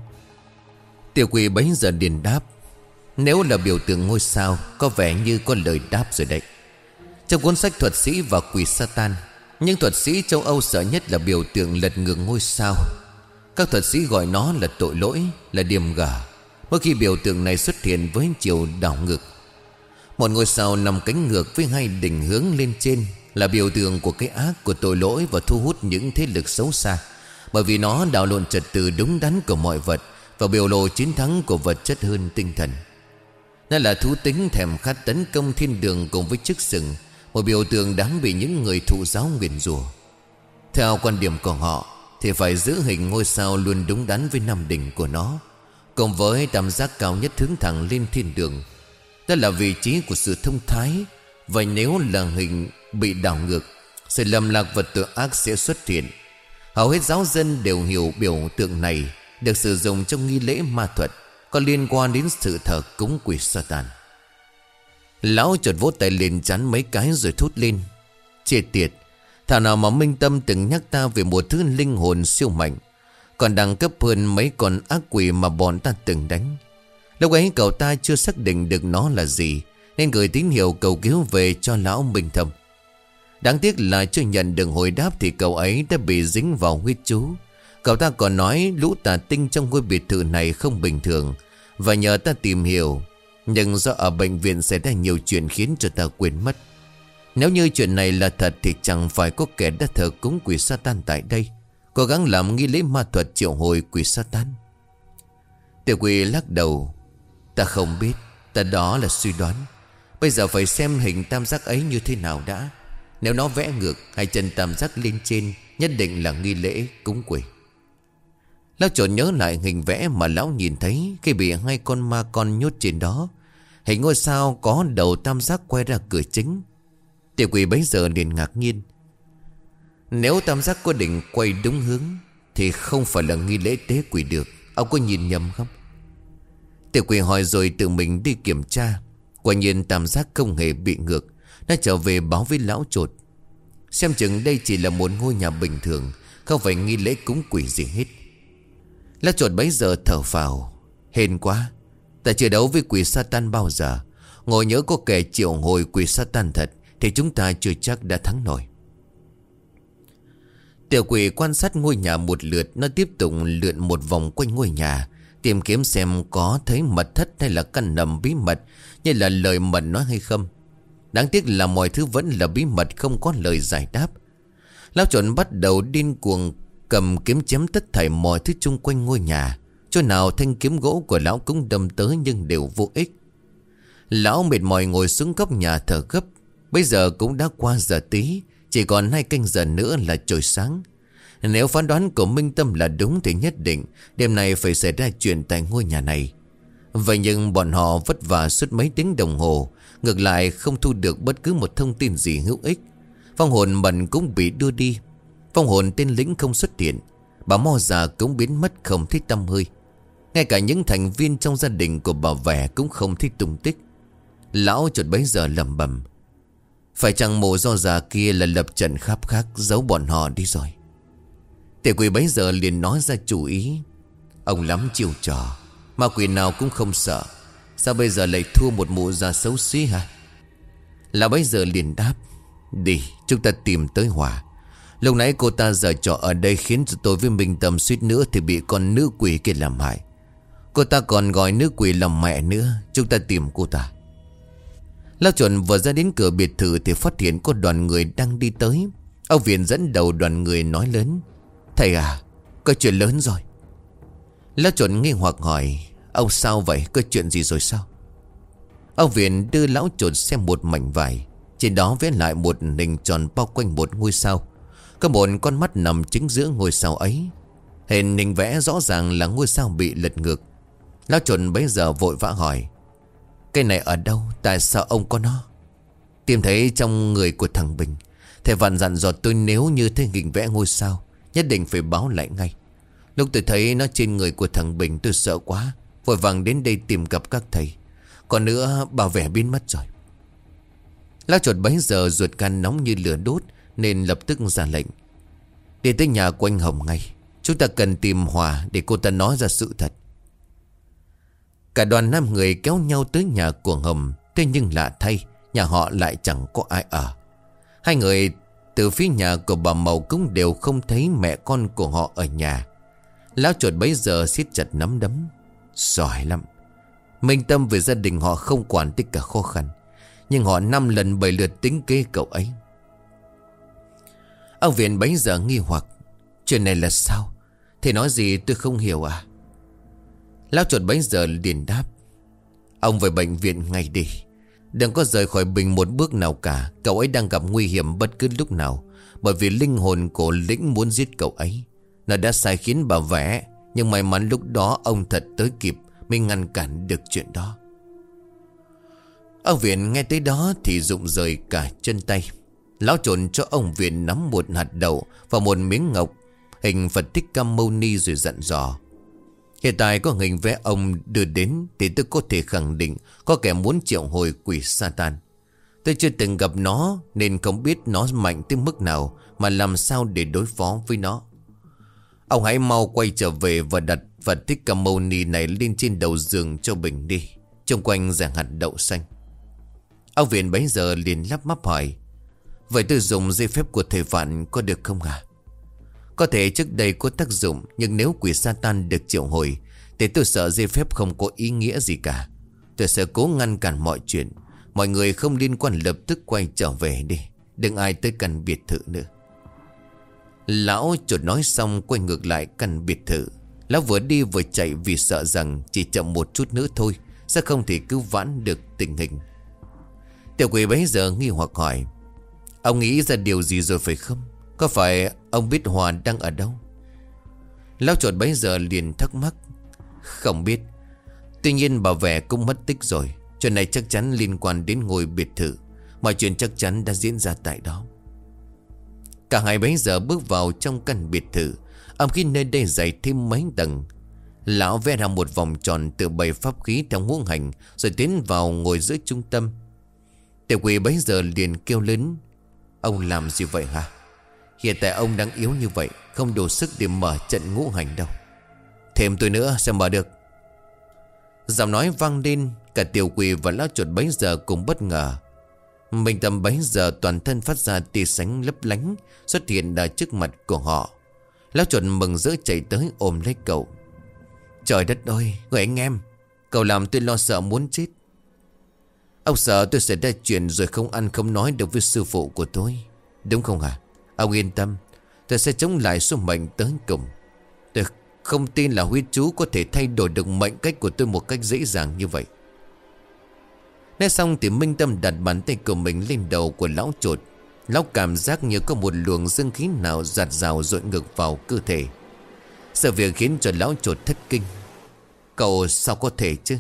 Tiểu quỷ bấy giờ điền đáp, Nếu là biểu tượng ngôi sao, Có vẻ như có lời đáp rồi đấy. Trong cuốn sách thuật sĩ và quỷ Satan, những thuật sĩ châu Âu sợ nhất là biểu tượng lật ngược ngôi sao. Các thuật sĩ gọi nó là tội lỗi, Là điềm gà. Mỗi khi biểu tượng này xuất hiện với chiều đảo ngược, Một ngôi sao nằm cánh ngược với hai đỉnh hướng lên trên Là biểu tượng của cái ác, của tội lỗi Và thu hút những thế lực xấu xa. Bởi vì nó đảo lộn trật tự đúng đắn của mọi vật Và biểu lộ chiến thắng của vật chất hơn tinh thần. Nó là thú tính thèm khát tấn công thiên đường cùng với chức sừng Một biểu tượng đáng bị những người thụ giáo nguyền rủa. Theo quan điểm của họ thì phải giữ hình ngôi sao luôn đúng đắn với năm đỉnh của nó Cùng với tam giác cao nhất hướng thẳng lên thiên đường. Đó là vị trí của sự thông thái. Và nếu là hình bị đảo ngược, Sự lầm lạc vật tự ác sẽ xuất hiện. Hầu hết giáo dân đều hiểu biểu tượng này, Được sử dụng trong nghi lễ ma thuật, Có liên quan đến sự thờ cúng quỷ Satan. Lão chợt vỗ tay lên chắn mấy cái rồi thốt lên Chê tiệt Thảo nào mà Minh Tâm từng nhắc ta về một thứ linh hồn siêu mạnh, Còn đẳng cấp hơn mấy con ác quỷ mà bọn ta từng đánh. Lúc ấy cậu ta chưa xác định được nó là gì, Nên gửi tín hiệu cầu cứu về cho lão Minh Tâm Đáng tiếc là chưa nhận được hồi đáp Thì cậu ấy đã bị dính vào huyết chú. Cậu ta còn nói lũ tà tinh trong ngôi biệt thự này không bình thường, Và nhờ ta tìm hiểu, Nhưng do ở bệnh viện xảy ra nhiều chuyện khiến cho ta quên mất. Nếu như chuyện này là thật thì chẳng phải có kẻ đã thờ cúng quỷ Satan tại đây. Cố gắng làm nghi lễ ma thuật triệu hồi quỷ Satan. Tiểu quỷ lắc đầu. Ta không biết. Ta đó là suy đoán. Bây giờ phải xem hình tam giác ấy như thế nào đã. Nếu nó vẽ ngược, Hai chân tam giác lên trên, Nhất định là nghi lễ cúng quỷ. Lão trộn nhớ lại hình vẽ mà lão nhìn thấy Khi bị hai con ma con nhốt trên đó. Hình ngôi sao có đầu tam giác quay ra cửa chính. Tiểu quỷ bấy giờ liền ngạc nhiên. Nếu tam giác có định quay đúng hướng, Thì không phải là nghi lễ tế quỷ được. Ông có nhìn nhầm không? Tiểu quỷ hỏi rồi tự mình đi kiểm tra. Quả nhiên tam giác không hề bị ngược. Đã trở về báo với lão trột. Xem chừng đây chỉ là một ngôi nhà bình thường, Không phải nghi lễ cúng quỷ gì hết. Lão chuột bấy giờ thở phào. Hên quá. Ta chưa đấu với quỷ Satan bao giờ. Ngồi nhớ có kẻ triệu hồi quỷ Satan thật. Thì chúng ta chưa chắc đã thắng nổi. Tiểu quỷ quan sát ngôi nhà một lượt, Nó tiếp tục lượn một vòng quanh ngôi nhà, Tìm kiếm xem có thấy mật thất hay là căn nầm bí mật, Như là lời mật nói hay không. Đáng tiếc là mọi thứ vẫn là bí mật, không có lời giải đáp. Lão chuẩn bắt đầu điên cuồng cầm kiếm chém tất thảy mọi thứ chung quanh ngôi nhà. Chỗ nào thanh kiếm gỗ của lão cũng đâm tới nhưng đều vô ích. Lão mệt mỏi ngồi xuống góc nhà thở gấp Bây giờ cũng đã qua giờ tí, Chỉ còn hai canh giờ nữa là trời sáng. Nếu phán đoán của Minh Tâm là đúng thì nhất định Đêm nay phải xảy ra chuyện tại ngôi nhà này. Vậy nhưng bọn họ vất vả suốt mấy tiếng đồng hồ, Ngược lại không thu được bất cứ một thông tin gì hữu ích. Phong hồn mận cũng bị đưa đi. Phong hồn tên lĩnh không xuất hiện, Bà Mo già cũng biến mất không thích tâm hơi. Ngay cả những thành viên trong gia đình của bà vẻ cũng không thích tung tích. Lão chuột bấy giờ lầm bầm phải chăng mộ do già kia là lập trận khắp khác Giấu bọn họ đi rồi? Tiểu quỷ bấy giờ liền nói ra chủ ý. Ông lắm chiều trò Ma quỷ nào cũng không sợ. Sao bây giờ lại thua một mụ già xấu xí hả? Là bấy giờ liền đáp, Đi, chúng ta tìm tới Hòa. Lúc nãy cô ta giờ trò ở đây Khiến cho tôi với Minh Tâm suýt nữa Thì bị con nữ quỷ kia làm hại. Cô ta còn gọi nữ quỷ làm mẹ nữa, Chúng ta tìm cô ta. Lao chuẩn vừa ra đến cửa biệt thự Thì phát hiện có đoàn người đang đi tới. Ông Viện dẫn đầu đoàn người nói lớn, Thầy à Có chuyện lớn rồi. Lao chuẩn nghi hoặc hỏi, Ông sao vậy? Có chuyện gì rồi sao? Ông Viện đưa lão chuẩn xem một mảnh vải, Trên đó vẽ lại một hình tròn bao quanh một ngôi sao. Có một con mắt nằm chính giữa ngôi sao ấy. Hình hình vẽ rõ ràng là ngôi sao bị lật ngược. Lão chuẩn bây giờ vội vã hỏi Cây này ở đâu? Tại sao ông có nó? Tìm thấy trong người của thằng Bình. Thầy vạn dặn dò tôi nếu như thấy hình vẽ ngôi sao, Nhất định phải báo lại ngay. Lúc tôi thấy nó trên người của thằng Bình, tôi sợ quá. Vội vàng đến đây tìm gặp các thầy. Còn nữa bà vẻ biến mất rồi. Lão chuột bấy giờ ruột gan nóng như lửa đốt, Nên lập tức ra lệnh. Đi tới nhà của anh Hồng ngay. Chúng ta cần tìm Hòa để cô ta nói ra sự thật. Cả đoàn năm người kéo nhau tới nhà của Hồng. Thế nhưng lạ thay, Nhà họ lại chẳng có ai ở. Hai người từ phía nhà của bà Mậu Cũng đều không thấy mẹ con của họ ở nhà. Lão chuột bấy giờ siết chặt nắm đấm. Giỏi lắm. Minh tâm về gia đình họ không quản tất cả khó khăn. Nhưng họ năm lần bảy lượt tính kế cậu ấy. Ông Viện bấy giờ nghi hoặc. Chuyện này là sao? Thì nói gì tôi không hiểu à? Lão chuột bấy giờ liền đáp, Ông về bệnh viện ngay đi. Đừng có rời khỏi Bình một bước nào cả. Cậu ấy đang gặp nguy hiểm bất cứ lúc nào, Bởi vì linh hồn của lĩnh muốn giết cậu ấy. Nó đã sai khiến bà vẽ, Nhưng may mắn lúc đó ông thật tới kịp Mới ngăn cản được chuyện đó. Ông Viện nghe tới đó Thì rụng rời cả chân tay. Lão trộn cho ông Viện nắm một hạt đậu Và một miếng ngọc, Hình Phật Thích Cam Mâu Ni rồi dặn dò Hiện tại có hình vẽ ông đưa đến Thì tôi có thể khẳng định Có kẻ muốn triệu hồi quỷ Satan. Tôi chưa từng gặp nó Nên không biết nó mạnh tới mức nào Mà làm sao để đối phó với nó. Ông hãy mau quay trở về Và đặt Phật Thích Ca Mâu Ni này Lên trên đầu giường cho Bình đi. Trong quanh giảng hạt đậu xanh. Ông viện bấy giờ liền lắp mắp hỏi, Vậy tôi dùng dây phép của thầy Vạn có được không hả? Có thể trước đây có tác dụng, Nhưng nếu quỷ Satan được triệu hồi, Thì tôi sợ dây phép không có ý nghĩa gì cả. Tôi sẽ cố ngăn cản mọi chuyện. Mọi người không liên quan lập tức quay trở về đi. Đừng ai tới căn biệt thự nữa. Lão chuột nói xong, quay ngược lại căn biệt thự. Lão vừa đi vừa chạy vì sợ rằng Chỉ chậm một chút nữa thôi, Sẽ không thể cứu vãn được tình hình. Tiểu quỷ bấy giờ nghi hoặc hỏi, Ông nghĩ ra điều gì rồi phải không? Có phải ông biết Hòa đang ở đâu? Lão chuột bấy giờ liền thắc mắc. Không biết. Tuy nhiên bà vẻ cũng mất tích rồi. Chuyện này chắc chắn liên quan đến ngôi biệt thự. Mọi chuyện chắc chắn đã diễn ra tại đó. Cả hai bấy giờ bước vào trong căn biệt thự. Âm khi nơi đây dày thêm mấy tầng. Lão vẽ ra một vòng tròn từ bảy pháp khí theo ngũ hành, Rồi tiến vào ngồi giữa trung tâm. Tiểu quỷ bấy giờ liền kêu lớn, Ông làm gì vậy hả? Hiện tại ông đang yếu như vậy, Không đủ sức để mở trận ngũ hành đâu. Thêm tôi nữa sẽ mở được. Giọng nói vang lên, Cả tiểu quỷ và lão chuột bấy giờ cũng bất ngờ. Minh tâm bấy giờ toàn thân phát ra tia sánh lấp lánh, Xuất hiện ở trước mặt của họ. Lão chuột mừng rỡ chạy tới ôm lấy cậu. Trời đất ơi, Người anh em, Cậu làm tôi lo sợ muốn chết. Ông sợ tôi sẽ ra chuyện rồi không ăn không nói được với sư phụ của tôi. Đúng không hả? Ông yên tâm, Tôi sẽ chống lại số mệnh tới cùng. Tôi không tin là huyết chú có thể thay đổi được mệnh cách của tôi một cách dễ dàng như vậy. Nói xong thì Minh Tâm đặt bàn tay của mình lên đầu của lão chuột. Lão cảm giác như có một luồng dương khí nào giạt rào dội ngược vào cơ thể. Sự việc khiến cho lão chuột thất kinh. Cậu sao có thể chứ?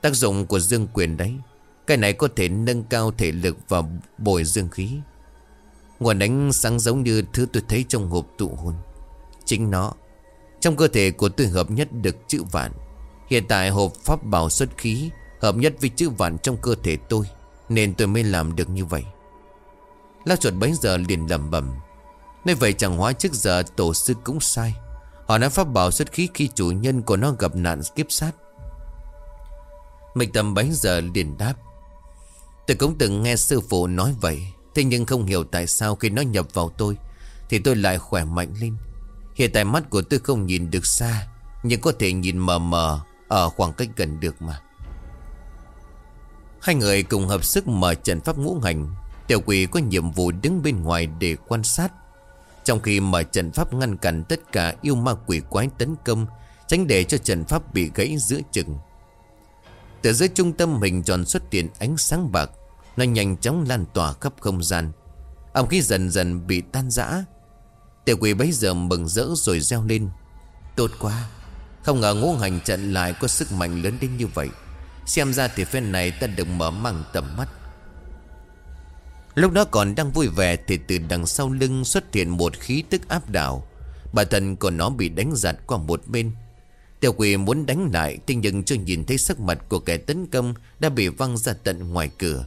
Tác dụng của dương quyền đấy, Cái này có thể nâng cao thể lực và bồi dương khí. Nguồn ánh sáng giống như thứ tôi thấy trong hộp tụ hồn. Chính nó, Trong cơ thể của tôi hợp nhất được chữ vạn. Hiện tại hộp pháp bảo xuất khí Hợp nhất với chữ vạn trong cơ thể tôi, Nên tôi mới làm được như vậy. Lao chuột bấy giờ liền lầm bầm Nơi vậy chẳng hóa trước giờ tổ sư cũng sai. Họ nói pháp bảo xuất khí khi chủ nhân của nó gặp nạn kiếp sát. Mình tầm bấy giờ liền đáp, Tôi cũng từng nghe sư phụ nói vậy. Thế nhưng không hiểu tại sao khi nó nhập vào tôi, Thì tôi lại khỏe mạnh lên. Hiện tại mắt của tôi không nhìn được xa, Nhưng có thể nhìn mờ mờ Ở khoảng cách gần được mà. Hai người cùng hợp sức mở trận pháp ngũ hành. Tiểu quỷ có nhiệm vụ đứng bên ngoài để quan sát. Trong khi mở trận pháp ngăn cản tất cả yêu ma quỷ quái tấn công, Tránh để cho trận pháp bị gãy giữa chừng. Từ dưới trung tâm hình tròn xuất hiện ánh sáng bạc. Nó nhanh chóng lan tỏa khắp không gian. Âm khí dần dần bị tan rã. Tiểu quỷ bấy giờ mừng rỡ rồi reo lên. Tốt quá. Không ngờ ngũ hành trận lại có sức mạnh lớn đến như vậy. Xem ra thì phen này ta được mở mang tầm mắt. Lúc đó còn đang vui vẻ Thì từ đằng sau lưng xuất hiện một khí tức áp đảo. Bà thần của nó bị đánh giặt qua một bên. Tiểu quỷ muốn đánh lại, Thế nhưng chưa nhìn thấy sắc mặt của kẻ tấn công Đã bị văng ra tận ngoài cửa.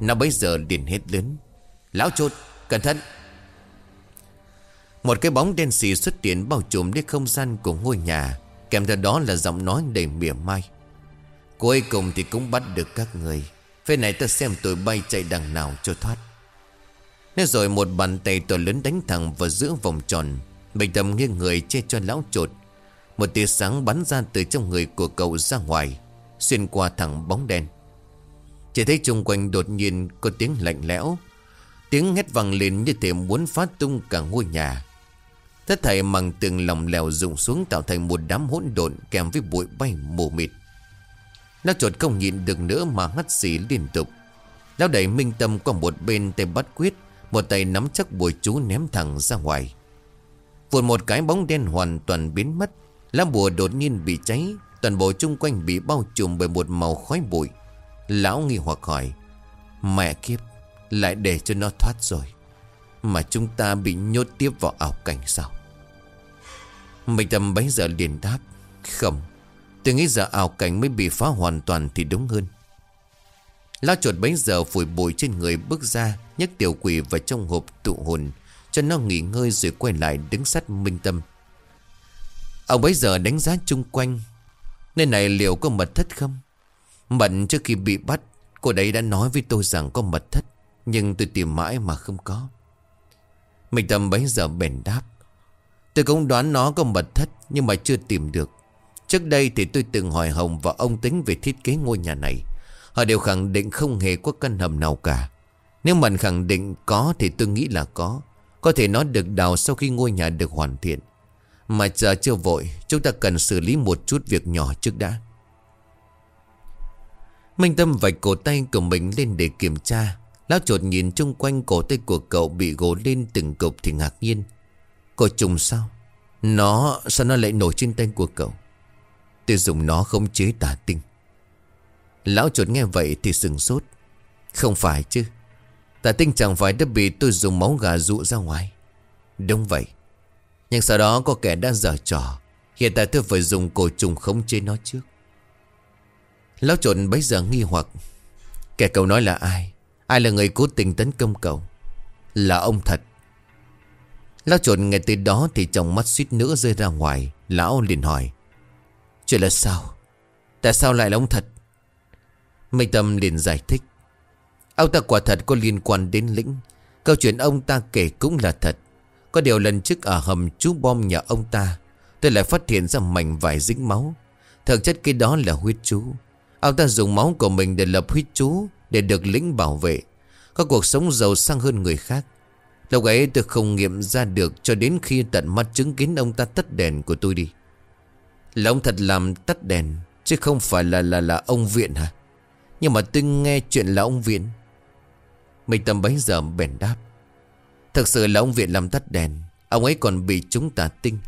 Nó bấy giờ liền hết lớn Lão chốt, cẩn thận. Một cái bóng đen xì xuất hiện bao trùm đến không gian của ngôi nhà Kèm theo đó là giọng nói đầy mỉa mai. Cuối cùng thì cũng bắt được các người. Phê này ta xem tụi bay chạy đằng nào cho thoát. Nói rồi một bàn tay to lớn đánh thẳng vào giữa vòng tròn. Bình tâm nghiêng người che cho lão trột Một tia sáng bắn ra từ trong người của cậu ra ngoài Xuyên qua thẳng bóng đen. Chỉ thấy chung quanh đột nhiên có tiếng lạnh lẽo. Tiếng hét vang lên như thể muốn phát tung cả ngôi nhà. Tất thảy màng tường lòng lèo rụng xuống tạo thành một đám hỗn độn kèm với bụi bay mù mịt. Lão chuột không nhịn được nữa mà hắt xì liên tục. Lão đẩy minh tâm qua một bên tay bắt quyết, Một tay nắm chắc bùi chú ném thẳng ra ngoài. Vụt một cái bóng đen hoàn toàn biến mất. Lá bùa đột nhiên bị cháy, Toàn bộ chung quanh bị bao trùm bởi một màu khói bụi. Lão nghi hoặc hỏi, Mẹ kiếp, Lại để cho nó thoát rồi, Mà chúng ta bị nhốt tiếp vào ảo cảnh sao? Minh tâm bấy giờ liền đáp, Không, Tôi nghĩ giờ ảo cảnh mới bị phá hoàn toàn thì đúng hơn. Lão chuột bấy giờ phủi bụi trên người bước ra, nhấc tiểu quỷ vào trong hộp tụ hồn, Cho nó nghỉ ngơi rồi quay lại đứng sát minh tâm. Ông bấy giờ đánh giá chung quanh, Nơi này liệu có mật thất không? Mận trước khi bị bắt, Cô đấy đã nói với tôi rằng có mật thất, Nhưng tôi tìm mãi mà không có. Mình tâm bấy giờ bền đáp, Tôi cũng đoán nó có mật thất, Nhưng mà chưa tìm được. Trước đây thì tôi từng hỏi Hồng và ông tính về thiết kế ngôi nhà này. Họ đều khẳng định không hề có căn hầm nào cả. Nếu mình khẳng định có thì tôi nghĩ là có. Có thể nó được đào sau khi ngôi nhà được hoàn thiện. Mà giờ chưa vội, Chúng ta cần xử lý một chút việc nhỏ trước đã. Minh Tâm vạch cổ tay của mình lên để kiểm tra. Lão chuột nhìn chung quanh cổ tay của cậu bị gỗ lên từng cục thì ngạc nhiên. Cổ trùng sao? Nó sao nó lại nổi trên tay của cậu? Tôi dùng nó không chế tà tinh. Lão chuột nghe vậy thì sừng sốt. Không phải chứ. Tà tinh chẳng phải đã bị tôi dùng máu gà dụ ra ngoài. Đúng vậy. Nhưng sau đó có kẻ đã dở trò. Hiện tại tôi phải dùng cổ trùng khống chế nó trước. Lão trộn bấy giờ nghi hoặc. Kẻ cậu nói là ai? Ai là người cố tình tấn công cậu? Là ông thật. Lão trộn nghe từ đó thì trong mắt suýt nữa rơi ra ngoài. Lão liền hỏi, Chuyện là sao? Tại sao lại là ông thật? Minh Tâm liền giải thích Ông ta quả thật có liên quan đến lĩnh. Câu chuyện ông ta kể cũng là thật. Có điều lần trước ở hầm chú bom nhà ông ta, Tôi lại phát hiện ra mảnh vải dính máu. Thực chất cái đó là huyết chú Ông ta dùng máu của mình để lập huyết chú, Để được lĩnh bảo vệ. Có cuộc sống giàu sang hơn người khác. Lúc ấy tôi không nghiệm ra được Cho đến khi tận mắt chứng kiến ông ta tắt đèn của tôi đi. Là ông thật làm tắt đèn, Chứ không phải là là là ông Viện hả? Nhưng mà tôi nghe chuyện là ông Viện. Mình tầm bấy giờ bèn đáp. Thực sự là ông Viện làm tắt đèn, Ông ấy còn bị chúng tà tinh.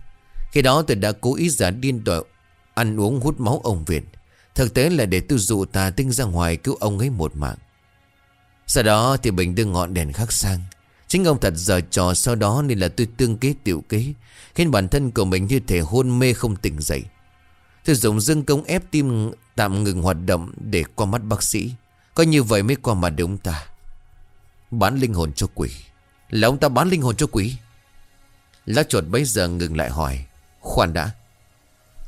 Khi đó tôi đã cố ý giả điên đòi Ăn uống hút máu ông Viện. Thực tế là để tôi dụ tà tinh ra ngoài Cứu ông ấy một mạng. Sau đó thì Bình đưa ngọn đèn khác sang. Chính ông thật giờ trò sau đó Nên là tôi tương kế tiểu kế, Khiến bản thân của mình như thể hôn mê không tỉnh dậy. Tôi dùng dương công ép tim Tạm ngừng hoạt động Để qua mắt bác sĩ. Coi như vậy mới qua mặt được ông ta. Bán linh hồn cho quỷ. Là ông ta bán linh hồn cho quỷ? Lá chuột bấy giờ ngừng lại hỏi. Khoan đã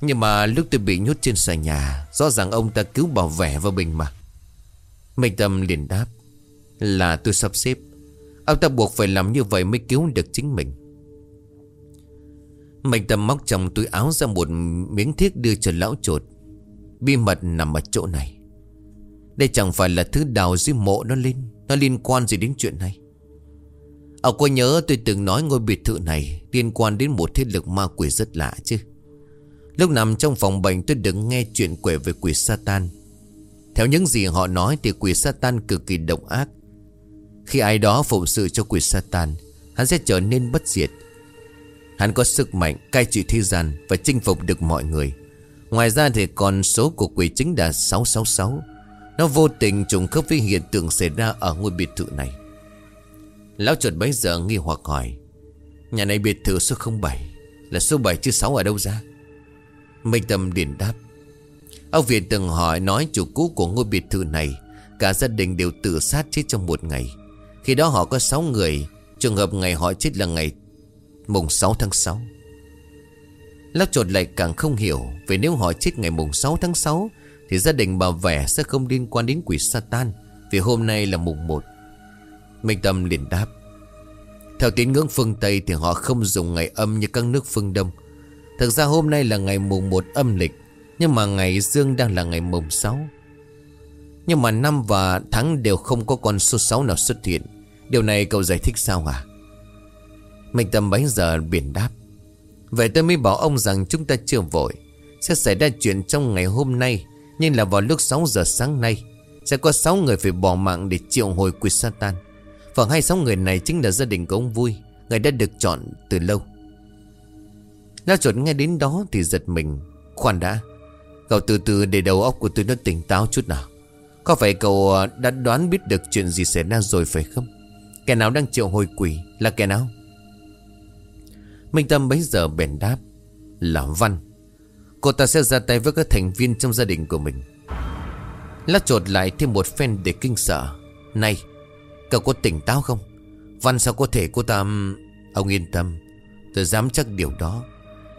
nhưng mà lúc tôi bị nhốt trên xà nhà, Rõ ràng ông ta cứu bảo vệ và Bình mà. Minh Tâm liền đáp, Là tôi sắp xếp. Ông ta buộc phải làm như vậy mới cứu được chính mình. Mạnh tâm móc trong túi áo ra một miếng thiết đưa cho lão trột. Bí mật nằm ở chỗ này. Đây chẳng phải là thứ đào dưới mộ nó lên Nó liên quan gì đến chuyện này. Ông có nhớ tôi từng nói ngôi biệt thự này Liên quan đến một thế lực ma quỷ rất lạ chứ? Lúc nằm trong phòng bệnh tôi đứng nghe chuyện quể về quỷ Satan. Theo những gì họ nói thì quỷ Satan cực kỳ độc ác. Khi ai đó phụng sự cho quỷ Satan, Hắn sẽ trở nên bất diệt. Hắn có sức mạnh, cai trị thế gian Và chinh phục được mọi người. Ngoài ra thì còn số của quỷ chính là 666 Nó vô tình trùng khớp với hiện tượng xảy ra ở ngôi biệt thự này. Lão chuột bấy giờ nghi hoặc hỏi, Nhà này biệt thự số 07 Là số 7 chứ 6 ở đâu ra? Minh Tâm liền đáp. Ông Việt từng hỏi nói chủ cũ của ngôi biệt thự này, Cả gia đình đều tự sát chết trong một ngày. Khi đó họ có 6 người, Trường hợp ngày họ chết là ngày Mùng 6 tháng 6 Lắc trột lại càng không hiểu Vì nếu họ chết ngày mùng 6 tháng 6 Thì gia đình bà vẻ sẽ không liên quan đến quỷ Satan, Vì hôm nay là mùng 1 Minh Tâm liền đáp. Theo tín ngưỡng phương Tây Thì họ không dùng ngày âm như các nước phương Đông. Thực ra hôm nay là ngày mùng 1 âm lịch, Nhưng mà ngày dương đang là ngày mùng 6 Nhưng mà năm và tháng đều không có con số 6 nào xuất hiện. Điều này cậu giải thích sao à Minh Tâm bấy giờ biển đáp. Vậy tôi mới bảo ông rằng chúng ta chưa vội. Sẽ xảy ra chuyện trong ngày hôm nay, Nhưng là vào lúc 6 giờ sáng nay, Sẽ có 6 người phải bỏ mạng để triệu hồi quỷ Satan. Và hai sáu người này chính là gia đình của ông Vui, Người đã được chọn từ lâu. Lão chuột nghe đến đó thì giật mình. Khoan đã, Cậu từ từ để đầu óc của tôi nó tỉnh táo chút nào. Có phải cậu ờ, đã đoán biết được chuyện gì xảy ra rồi phải không? Kẻ nào đang triệu hồi quỷ Là kẻ nào? Minh Tâm bấy giờ bèn đáp, Là Văn. Cô ta sẽ ra tay với các thành viên trong gia đình của mình. Lát trột lại thêm một phen để kinh sợ. Này, Cậu có tỉnh táo không? Văn sao có thể cô ta Ông yên tâm, Tôi dám chắc điều đó.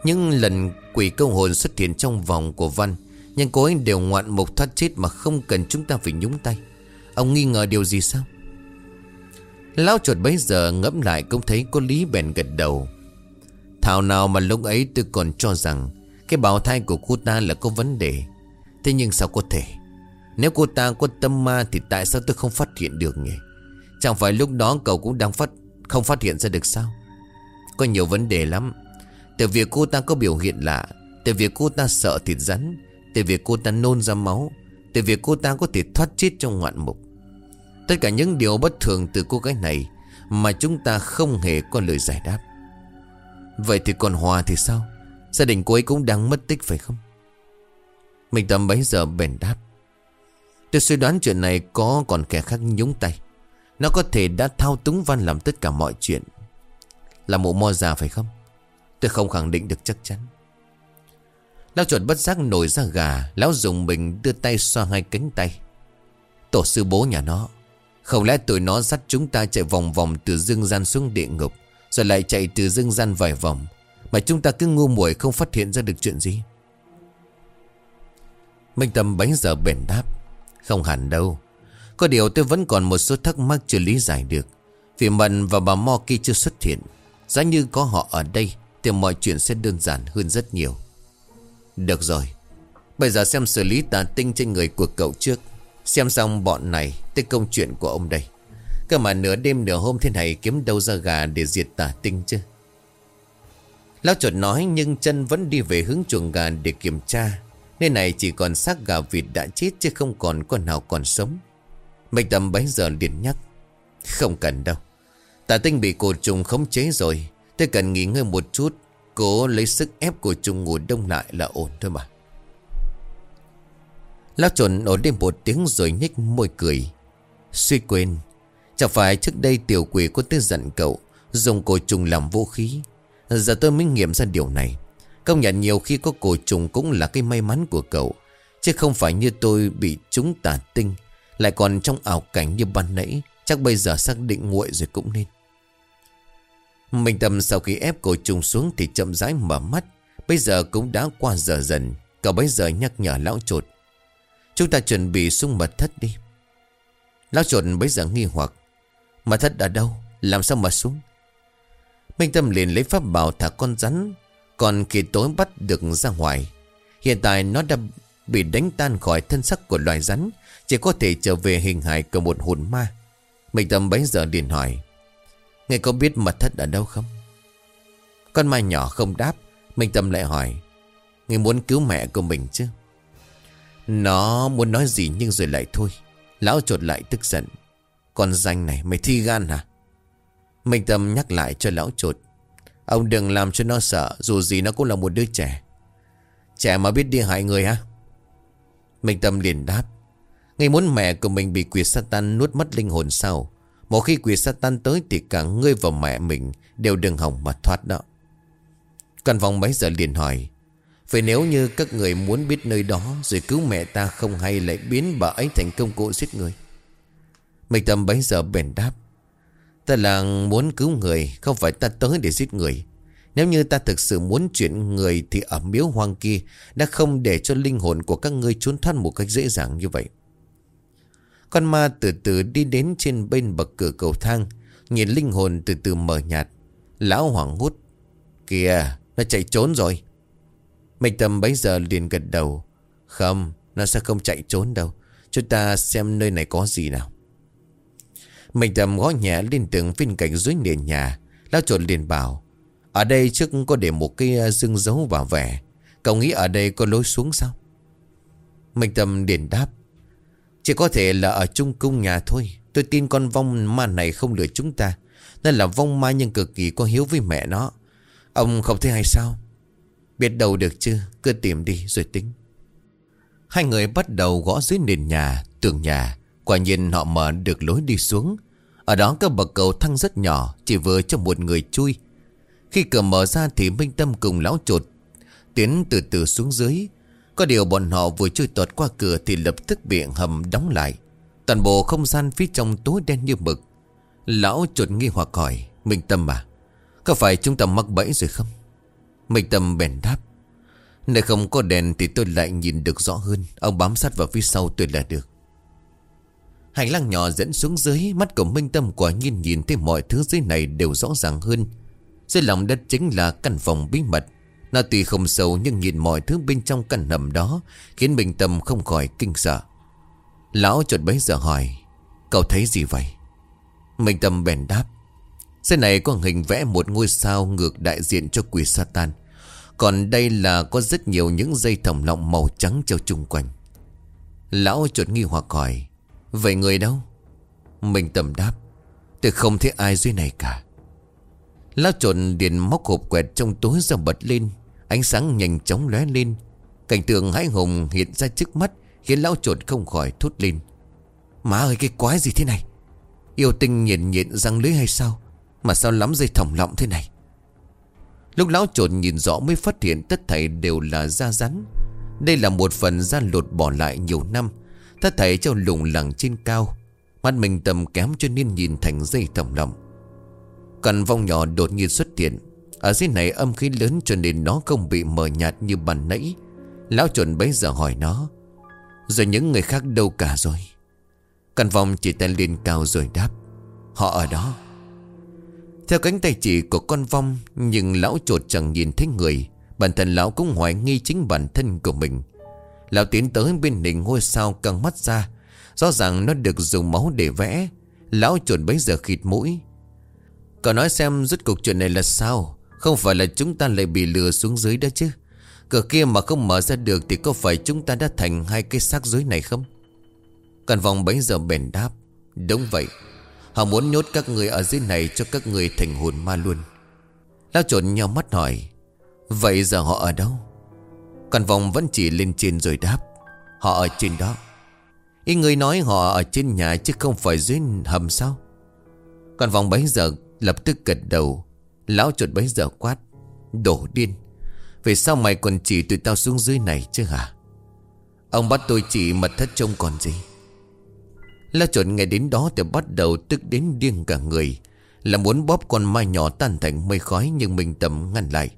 Những lần quỷ câu hồn xuất hiện trong vòng của Văn, Nhưng cô ấy đều ngoạn mục thoát chết Mà không cần chúng ta phải nhúng tay. Ông nghi ngờ điều gì sao? Lão chuột bấy giờ ngẫm lại cũng thấy có lý bèn gật đầu. Thảo nào mà lúc ấy tôi còn cho rằng Cái bào thai của cô ta là có vấn đề. Thế nhưng sao có thể? Nếu cô ta có tâm ma Thì tại sao tôi không phát hiện được nhỉ? Chẳng phải lúc đó cậu cũng đang phát, Không phát hiện ra được sao? Có nhiều vấn đề lắm. Từ việc cô ta có biểu hiện lạ, Từ việc cô ta sợ thịt rắn, Từ việc cô ta nôn ra máu, Từ việc cô ta có thể thoát chết trong ngoạn mục. Tất cả những điều bất thường từ cô gái này Mà chúng ta không hề có lời giải đáp. Vậy thì còn Hòa thì sao? Gia đình cô ấy cũng đang mất tích phải không? Mình tầm bấy giờ bèn đáp. Tôi suy đoán chuyện này có còn kẻ khác nhúng tay. Nó có thể đã thao túng Văn làm tất cả mọi chuyện. Là mụ mo già phải không? Tôi không khẳng định được chắc chắn. Lão chuột bất giác nổi ra gà, Lão dùng mình đưa tay xoa hai cánh tay. Tổ sư bố nhà nó, Không lẽ tụi nó dắt chúng ta chạy vòng vòng từ dương gian xuống địa ngục, Rồi lại chạy từ dương gian vài vòng, Mà chúng ta cứ ngu muội không phát hiện ra được chuyện gì? Minh Tâm bánh giờ bền đáp, Không hẳn đâu. Có điều tôi vẫn còn một số thắc mắc chưa lý giải được, Vì Mận và bà Mo kia chưa xuất hiện, Giá như có họ ở đây thì mọi chuyện sẽ đơn giản hơn rất nhiều. Được rồi, Bây giờ xem xử lý tà tinh trên người của cậu trước. Xem xong bọn này Tới công chuyện của ông đây. Cơ mà nửa đêm nửa hôm thế này Kiếm đâu ra gà để diệt tà tinh chứ? Lão chuột nói Nhưng chân vẫn đi về hướng chuồng gà để kiểm tra. Nơi này chỉ còn xác gà vịt đã chết Chứ không còn con nào còn sống. Mạch tầm bấy giờ liền nhắc. Không cần đâu. Tà tinh bị cổ trùng khống chế rồi. Tôi cần nghỉ ngơi một chút, Cố lấy sức ép của trùng ngủ đông lại là ổn thôi mà. Lão trộn ổn đêm một tiếng rồi nhếch môi cười. Suy quên, Chẳng phải trước đây tiểu quỷ có tới giận cậu, Dùng cổ trùng làm vũ khí. Giờ tôi mới nghiệm ra điều này. Công nhận nhiều khi có cổ trùng cũng là cái may mắn của cậu, Chứ không phải như tôi bị chúng tà tinh. Lại còn trong ảo cảnh như ban nãy, Chắc bây giờ xác định nguội rồi cũng nên. Minh Tâm sau khi ép cô trùng xuống Thì chậm rãi mở mắt. Bây giờ cũng đã qua giờ dần. Cậu bây giờ nhắc nhở lão trột. Chúng ta chuẩn bị xuống mật thất đi. Lão chuột bấy giờ nghi hoặc. Mật thất ở đâu? Làm sao mà xuống? Minh Tâm liền lấy pháp bảo thả con rắn. Còn khi tối bắt được ra ngoài, Hiện tại nó đã bị đánh tan khỏi thân sắc của loài rắn, Chỉ có thể trở về hình hài của một hồn ma. Minh Tâm bấy giờ liền hỏi người có biết mật thất ở đâu không? Con ma nhỏ không đáp, Minh Tâm lại hỏi, người muốn cứu mẹ của mình chứ? Nó muốn nói gì nhưng rồi lại thôi. Lão trột lại tức giận, Con danh này mày thi gan hả? Minh Tâm nhắc lại cho lão trột Ông đừng làm cho nó sợ, Dù gì nó cũng là một đứa trẻ. Trẻ mà biết đi hại người ha Minh Tâm liền đáp Ngay muốn mẹ của mình bị quỷ Satan nuốt mất linh hồn sao một khi quỷ Satan tới Thì cả ngươi và mẹ mình Đều đừng hỏng mà thoát đó. Căn phòng mấy giờ liền hỏi, Vậy nếu như các người muốn biết nơi đó Rồi cứu mẹ ta không hay lại biến bà ấy thành công cụ giết người? Mình Tâm bấy giờ bền đáp, Ta là muốn cứu người, Không phải ta tới để giết người. Nếu như ta thực sự muốn chuyển người Thì ở miếu hoang kia Đã không để cho linh hồn của các ngươi trốn thoát một cách dễ dàng như vậy. Con ma từ từ đi đến trên bên bậc cửa cầu thang, Nhìn linh hồn từ từ mờ nhạt. Lão hoảng hút Kìa, nó chạy trốn rồi. Minh Tâm bấy giờ liền gật đầu, Không, Nó sẽ không chạy trốn đâu. Chúng ta xem nơi này có gì nào. Minh Tâm gõ nhẹ lên tường bên cạnh dưới nền nhà. Lão trộn liền bảo, Ở đây trước có để một cái à, dương dấu vào vẻ. Cậu nghĩ ở đây có lối xuống sao? Minh Tâm liền đáp chỉ có thể là ở trung cung nhà thôi. Tôi tin con vong ma này không lừa chúng ta. Nên là vong ma nhưng cực kỳ có hiếu với mẹ nó. Ông không thấy hay sao? Biết đâu được chứ? Cứ tìm đi rồi tính. Hai người bắt đầu gõ dưới nền nhà, Tường nhà. Quả nhiên họ mở được lối đi xuống. Ở đó có bậc cầu thang rất nhỏ, Chỉ vừa cho một người chui. Khi cửa mở ra thì Minh Tâm cùng lão trột Tiến từ từ xuống dưới. Có điều bọn họ vừa chui tuột qua cửa Thì lập tức bị hầm đóng lại. Toàn bộ không gian phía trong tối đen như mực. Lão chuột nghi hoặc hỏi, Minh Tâm à Có phải chúng ta mắc bẫy rồi không? Minh Tâm bèn đáp, Nơi không có đèn thì tôi lại nhìn được rõ hơn. Ông bám sát vào phía sau tôi là được. Hành lang nhỏ dẫn xuống dưới, Mắt của Minh Tâm quả nhiên nhìn thấy mọi thứ dưới này đều rõ ràng hơn. Dưới lòng đất chính là căn phòng bí mật. Nó tuy không sâu nhưng nhìn mọi thứ bên trong căn hầm đó Khiến Minh Tâm không khỏi kinh sợ. Lão chuột bấy giờ hỏi, Cậu thấy gì vậy? Minh Tâm bèn đáp, Xe này có hình vẽ một ngôi sao ngược đại diện cho quỷ Satan. Còn đây là có rất nhiều những dây thòng lọng màu trắng treo chung quanh. Lão chuột nghi hoặc hỏi, Vậy người đâu? Mình tầm đáp, Tôi không thấy ai dưới này cả. Lão trộn điện móc hộp quẹt trong túi ra bật lên. Ánh sáng nhanh chóng lóe lên. Cảnh tượng hãi hùng hiện ra trước mắt, Khiến lão trộn không khỏi thốt lên. Má ơi, cái quái gì thế này? Yêu tinh nhìn nhịn răng lưới hay sao? Mà sao lắm dây thòng lọng thế này? Lúc lão trộn nhìn rõ mới phát hiện tất thảy đều là da rắn. Đây là một phần da lột bỏ lại nhiều năm. Tất thảy treo lủng lẳng trên cao. Mắt mình tầm kém cho nên nhìn thành dây thòng lọng còn vong nhỏ đột nhiên xuất hiện. Ở dưới này âm khí lớn cho nên nó không bị mờ nhạt như bàn nãy. Lão chuẩn bấy giờ hỏi nó, Rồi những người khác đâu cả rồi? Căn vong chỉ tay lên cao rồi đáp, Họ ở đó. Theo cánh tay chỉ của con vong, Nhưng lão trột chẳng nhìn thấy người. Bản thân lão cũng hoài nghi chính bản thân của mình. Lão tiến tới bên đỉnh ngôi sao căng mắt ra. Rõ ràng nó được dùng máu để vẽ. Lão chuột bấy giờ khịt mũi Cậu nói xem rốt cuộc chuyện này là sao? Không phải là chúng ta lại bị lừa xuống dưới đó chứ? Cửa kia mà không mở ra được Thì có phải chúng ta đã thành hai cái xác dưới này không? Càn vòng bấy giờ bền đáp, Đúng vậy. Họ muốn nhốt các người ở dưới này Cho các người thành hồn ma luôn. Lão trộn nhau mắt hỏi, Vậy giờ họ ở đâu? Càn vòng vẫn chỉ lên trên rồi đáp, Họ ở trên đó. Ý người nói họ ở trên nhà Chứ không phải dưới hầm sao? Căn vòng bấy giờ lập tức gật đầu. Lão chuột bấy giờ quát, Đổ điên, về sao mày còn chỉ tụi tao xuống dưới này chứ hả? Ông bắt tôi chỉ mật thất trông còn gì? Lão chuột nghe đến đó thì bắt đầu tức đến điên cả người, Là muốn bóp con mai nhỏ tan thành mây khói Nhưng mình tầm ngăn lại.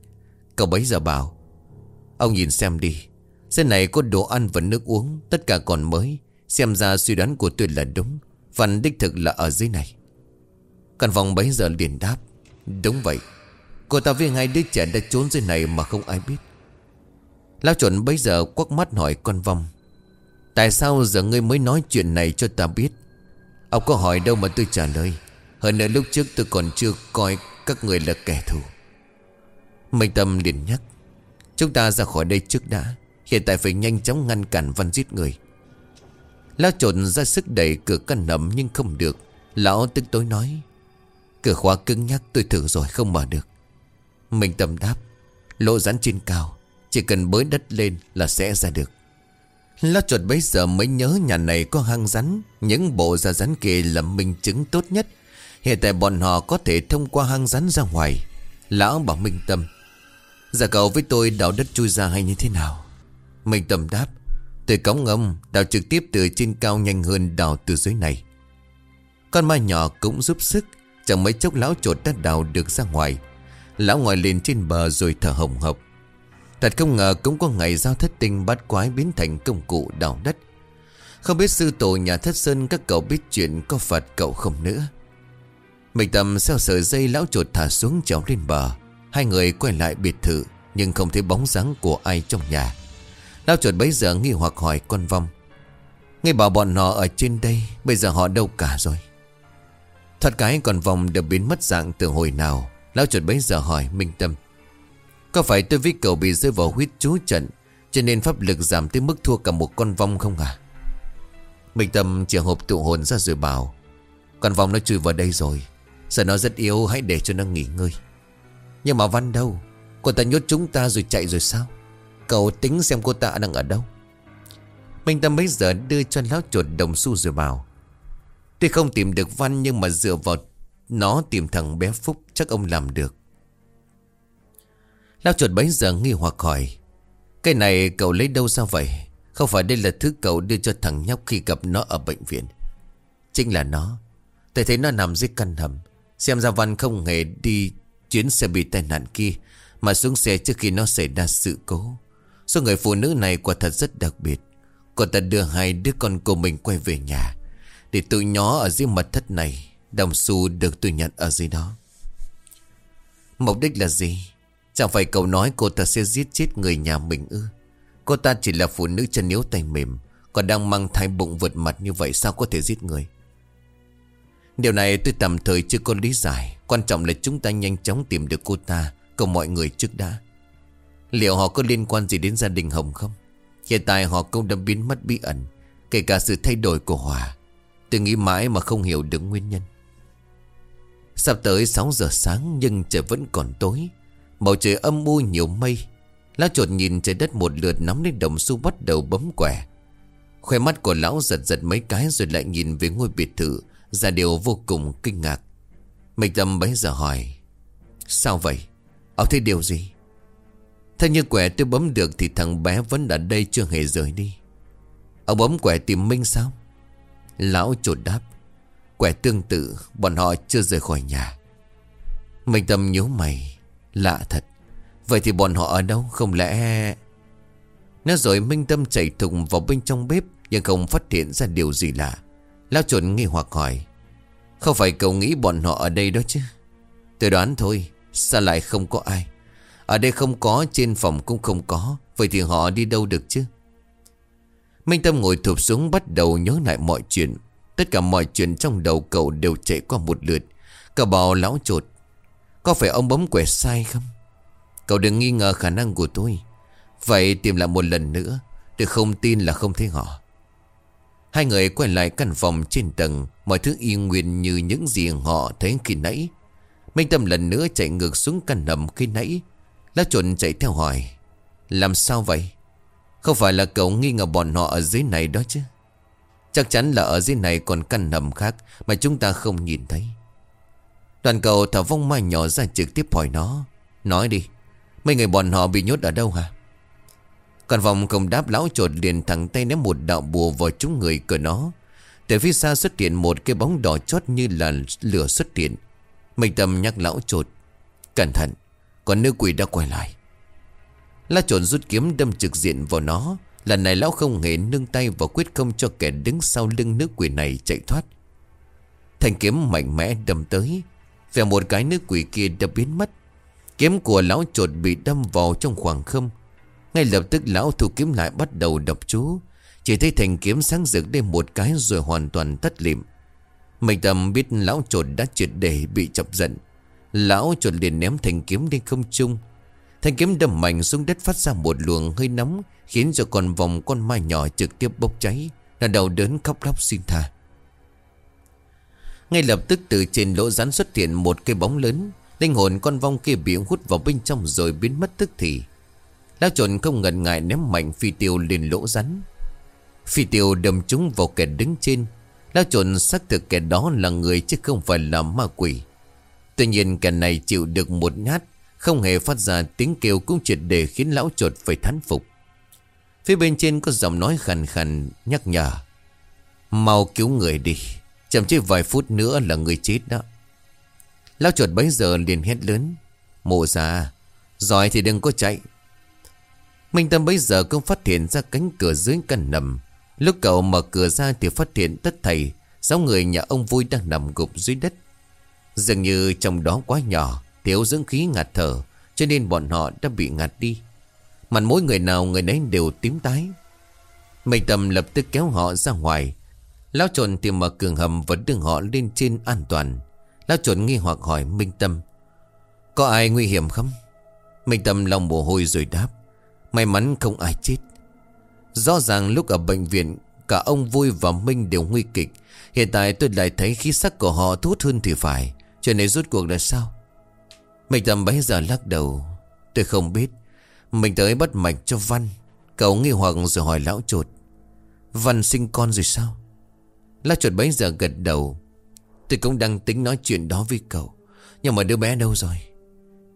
Cậu bấy giờ bảo, Ông nhìn xem đi Xe này có đồ ăn và nước uống, Tất cả còn mới. Xem ra suy đoán của tôi là đúng Văn đích thực là ở dưới này. Căn phòng bấy giờ liền đáp. Đúng vậy. Cô ta với hai đứa trẻ đã trốn dưới này mà không ai biết. Lão chuẩn bấy giờ quắc mắt hỏi con vong. Tại sao giờ ngươi mới nói chuyện này cho ta biết? Ông có hỏi đâu mà tôi trả lời. Hơn nữa lúc trước tôi còn chưa coi các người là kẻ thù. Minh Tâm liền nhắc. Chúng ta ra khỏi đây trước đã. Hiện tại phải nhanh chóng ngăn cản văn giết người. Lão trộn ra sức đẩy cửa căn nấm nhưng không được. Lão tức tối nói. Cửa khóa cứng nhắc tôi thử rồi không mở được. Mình tầm đáp, Lỗ rắn trên cao, Chỉ cần bới đất lên là sẽ ra được. Lão chuột bấy giờ mới nhớ nhà này có hang rắn, Những bộ da rắn kia là minh chứng tốt nhất. Hiện tại bọn họ có thể thông qua hang rắn ra ngoài. Lão bảo Minh Tâm giả cậu với tôi đào đất chui ra hay như thế nào? Minh Tâm đáp, Tôi cống ngâm đào trực tiếp từ trên cao nhanh hơn đào từ dưới này. Con ma nhỏ cũng giúp sức Chẳng mấy chốc lão chuột đã đào được ra ngoài. Lão ngồi lên trên bờ rồi thở hồng hộc. Thật không ngờ cũng có ngày giao thất tinh bắt quái biến thành công cụ đào đất. Không biết sư tổ nhà thất sơn các cậu biết chuyện có phạt cậu không nữa. Mình tầm xeo sợi dây lão chuột thả xuống trèo lên bờ. Hai người quay lại biệt thự, Nhưng không thấy bóng dáng của ai trong nhà. Lão chuột bấy giờ nghi hoặc hỏi con vong. Nghe bảo bọn họ ở trên đây, Bây giờ họ đâu cả rồi? Thật cái còn vòng đã biến mất dạng từ hồi nào, Lão chuột bấy giờ hỏi Minh Tâm. Có phải tôi với cậu bị rơi vào huyết chú trận, Cho nên pháp lực giảm tới mức thua cả một con vong không à Minh Tâm chỉ hộp tụ hồn ra rồi bảo, Con vong nó chui vào đây rồi, Sợ nó rất yếu, hãy để cho nó nghỉ ngơi. Nhưng mà Văn đâu? Cô ta nhốt chúng ta rồi chạy rồi sao? Cậu tính xem cô ta đang ở đâu? Minh Tâm bấy giờ đưa cho lão chuột đồng xu rồi bảo Tuy không tìm được Văn nhưng mà dựa vào nó tìm thằng bé Phúc chắc ông làm được. Lao chuột bấy giờ nghi hoặc hỏi. Cái này cậu lấy đâu sao vậy? Không phải đây là thứ cậu đưa cho thằng nhóc khi gặp nó ở bệnh viện. Chính là nó. Tôi thấy nó nằm dưới căn hầm. Xem ra Văn không hề đi chuyến xe bị tai nạn kia. Mà xuống xe trước khi nó xảy ra sự cố. Số người phụ nữ này quả thật rất đặc biệt. Cô ta đưa hai đứa con của mình quay về nhà. Để tụi nhỏ ở dưới mật thất này, Đồng xu được tôi nhận ở dưới đó. Mục đích là gì? Chẳng phải cậu nói cô ta sẽ giết chết người nhà mình ư? Cô ta chỉ là phụ nữ chân yếu tay mềm, Còn đang mang thai bụng vượt mặt như vậy Sao có thể giết người? Điều này tôi tạm thời chưa có lý giải. Quan trọng là chúng ta nhanh chóng tìm được cô ta Cùng mọi người trước đã. Liệu họ có liên quan gì đến gia đình Hồng không? Hiện tại họ cũng đã biến mất bí ẩn, Kể cả sự thay đổi của Hòa. Tôi nghĩ mãi mà không hiểu được nguyên nhân Sắp tới 6 giờ sáng nhưng trời vẫn còn tối Bầu trời âm u nhiều mây Lão chuột nhìn trời đất một lượt nắm lên đồng xu bắt đầu bấm quẻ Khoe mắt của lão giật giật mấy cái rồi lại nhìn về ngôi biệt thự, Ra điều vô cùng kinh ngạc Mình tâm bấy giờ hỏi, Sao vậy? Ông thấy điều gì? Theo như quẻ tôi bấm được thì thằng bé vẫn ở đây chưa hề rời đi Ông bấm quẻ tìm Minh sao? Lão chuột đáp. Quẻ tương tự, Bọn họ chưa rời khỏi nhà. Minh Tâm nhíu mày, Lạ thật. Vậy thì bọn họ ở đâu? Không lẽ Nói rồi Minh Tâm chạy thùng vào bên trong bếp, Nhưng không phát hiện ra điều gì lạ. Lão chuẩn nghi hoặc hỏi, Không phải cậu nghĩ bọn họ ở đây đó chứ? Tôi đoán thôi, Sao lại không có ai? Ở đây không có, Trên phòng cũng không có, Vậy thì họ đi đâu được chứ? Minh Tâm ngồi thụp xuống bắt đầu nhớ lại mọi chuyện. Tất cả mọi chuyện trong đầu cậu đều chạy qua một lượt. Cậu bảo lão trột, Có phải ông bấm quẹt sai không? Cậu đừng nghi ngờ khả năng của tôi. Vậy tìm lại một lần nữa Tôi không tin là không thấy họ. Hai người quay lại căn phòng trên tầng, Mọi thứ y nguyên như những gì họ thấy khi nãy. Minh Tâm lần nữa chạy ngược xuống căn hầm khi nãy. Lá trộn chạy theo hỏi, Làm sao vậy? Không phải là cậu nghi ngờ bọn họ ở dưới này đó chứ? Chắc chắn là ở dưới này còn căn hầm khác Mà chúng ta không nhìn thấy. Đoàn cầu thở vong mai nhỏ ra trực tiếp hỏi nó. Nói đi, Mấy người bọn họ bị nhốt ở đâu hả? Còn vòng không đáp lão trột liền thẳng tay ném một đạo bùa vào chúng người của nó. Từ phía xa xuất hiện một cái bóng đỏ chót như là lửa xuất hiện. Mình Tâm nhắc lão trột. Cẩn thận Còn nữ quỷ đã quay lại. La trồn rút kiếm đâm trực diện vào nó. Lần này lão không hề nâng tay và quyết không cho kẻ đứng sau lưng nữ quỷ này chạy thoát. Thanh kiếm mạnh mẽ đâm tới. Về một cái nữ quỷ kia đập biến mất. Kiếm của lão trột bị đâm vào trong khoảng không. Ngay lập tức lão thu kiếm lại bắt đầu đọc chú. Chỉ thấy thành kiếm sáng rực lên một cái rồi hoàn toàn tắt lịm. Mình tầm biết lão trột đã triệt để bị chọc giận. Lão trột liền ném thành kiếm lên không trung. Thanh kiếm đâm mạnh xuống đất phát ra một luồng hơi nóng, Khiến cho con vòng con mai nhỏ trực tiếp bốc cháy, Là đầu đớn khóc lóc xin tha. Ngay lập tức từ trên lỗ rắn xuất hiện một cây bóng lớn, Linh hồn con vong kia bị hút vào bên trong rồi biến mất tức thì. Lão trộn không ngần ngại ném mạnh phi tiêu lên lỗ rắn Phi tiêu đâm trúng vào kẻ đứng trên. Lão trộn xác thực kẻ đó là người chứ không phải là ma quỷ. Tuy nhiên kẻ này chịu được một nhát không hề phát ra tiếng kêu cũng triệt để khiến lão chuột phải thán phục. Phía bên trên có giọng nói khàn khàn, nhắc nhở. Mau cứu người đi, Chậm chứ vài phút nữa là người chết đó. Lão chuột bấy giờ liền hét lớn. Mộ già, Giỏi thì đừng có chạy. Minh Tâm bấy giờ cũng phát hiện ra cánh cửa dưới căn nằm. Lúc cậu mở cửa ra thì phát hiện tất thầy Sáu người nhà ông vui đang nằm gục dưới đất. Dường như trong đó quá nhỏ Thiếu dưỡng khí ngạt thở, Cho nên bọn họ đã bị ngạt đi. Mặt mỗi người nào người nấy đều tím tái. Minh Tâm lập tức kéo họ ra ngoài. Lão trồn tìm mở cường hầm Vẫn đưa họ lên trên an toàn. Lão trồn nghi hoặc hỏi Minh Tâm, Có ai nguy hiểm không? Minh Tâm lòng mồ hôi rồi đáp, May mắn không ai chết. Rõ ràng lúc ở bệnh viện, Cả ông Vui và Minh đều nguy kịch. Hiện tại tôi lại thấy khí sắc của họ tốt hơn thì phải Chuyện này rốt cuộc là sao? Mình Tâm bấy giờ lắc đầu. Tôi không biết. Mình tới bắt mạch cho Văn. Cậu nghi hoặc rồi hỏi lão chuột. Văn sinh con rồi sao? Lão chuột bấy giờ gật đầu. Tôi cũng đang tính nói chuyện đó với cậu. Nhưng mà đứa bé đâu rồi?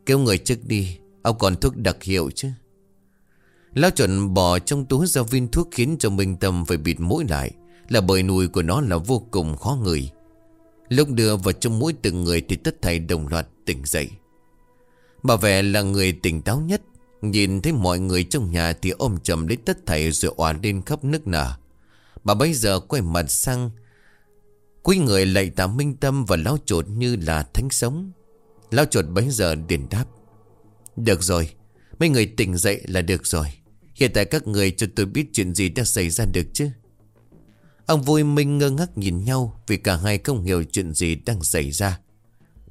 Kêu người trước đi. Ông còn thuốc đặc hiệu chứ. Lão chuột bỏ trong túi ra viên thuốc khiến cho Minh Tâm phải bịt mũi lại. Là bởi nùi của nó là vô cùng khó ngửi. Lúc đưa vào trong mũi từng người thì tất thảy đồng loạt tỉnh dậy. Bà vẻ là người tỉnh táo nhất. Nhìn thấy mọi người trong nhà thì ôm chầm lấy tất thảy rồi òa lên khắp nước nở. Bà bây giờ quay mặt sang. Quý người lạy tạ minh tâm và lão chuột như là thánh sống. Lão chuột bấy giờ điền đáp. Được rồi, Mấy người tỉnh dậy là được rồi. Hiện tại các người cho tôi biết chuyện gì đã xảy ra được chứ? Ông vui minh ngơ ngác nhìn nhau Vì cả hai không hiểu chuyện gì đang xảy ra.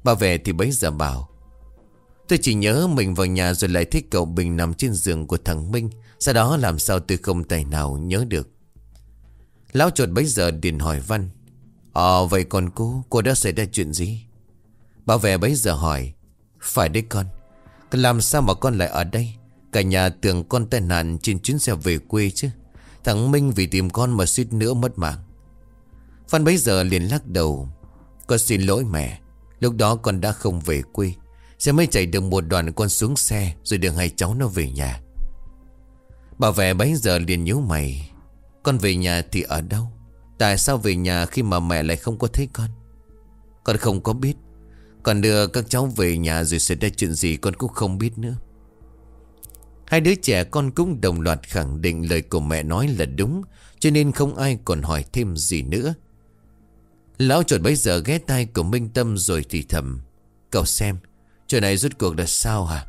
Bà về thì bấy giờ bảo Tôi chỉ nhớ mình vào nhà rồi lại thấy cậu Bình nằm trên giường của thằng Minh. Sau đó làm sao tôi không tài nào nhớ được. Lão chuột bấy giờ điền hỏi Văn. Ờ vậy còn cô Cô đã xảy ra chuyện gì? Bảo vệ bấy giờ hỏi. Phải đấy con. Làm sao mà con lại ở đây? Cả nhà tưởng con tai nạn trên chuyến xe về quê chứ. Thằng Minh vì tìm con mà suýt nữa mất mạng. Phan bấy giờ liền lắc đầu. Con xin lỗi mẹ. Lúc đó con đã không về quê. Xe mới chạy được một đoạn con xuống xe Rồi đưa hai cháu nó về nhà. Bảo vệ bấy giờ liền nhíu mày. Con về nhà thì ở đâu? Tại sao về nhà khi mà mẹ lại không có thấy con? Con không có biết. Còn đưa các cháu về nhà rồi xảy ra chuyện gì con cũng không biết nữa. Hai đứa trẻ con cũng đồng loạt khẳng định lời của mẹ nói là đúng, Cho nên không ai còn hỏi thêm gì nữa. Lão chuột bấy giờ ghé tay của Minh Tâm rồi thì thầm, Cậu xem Chuyện này rốt cuộc là sao hả?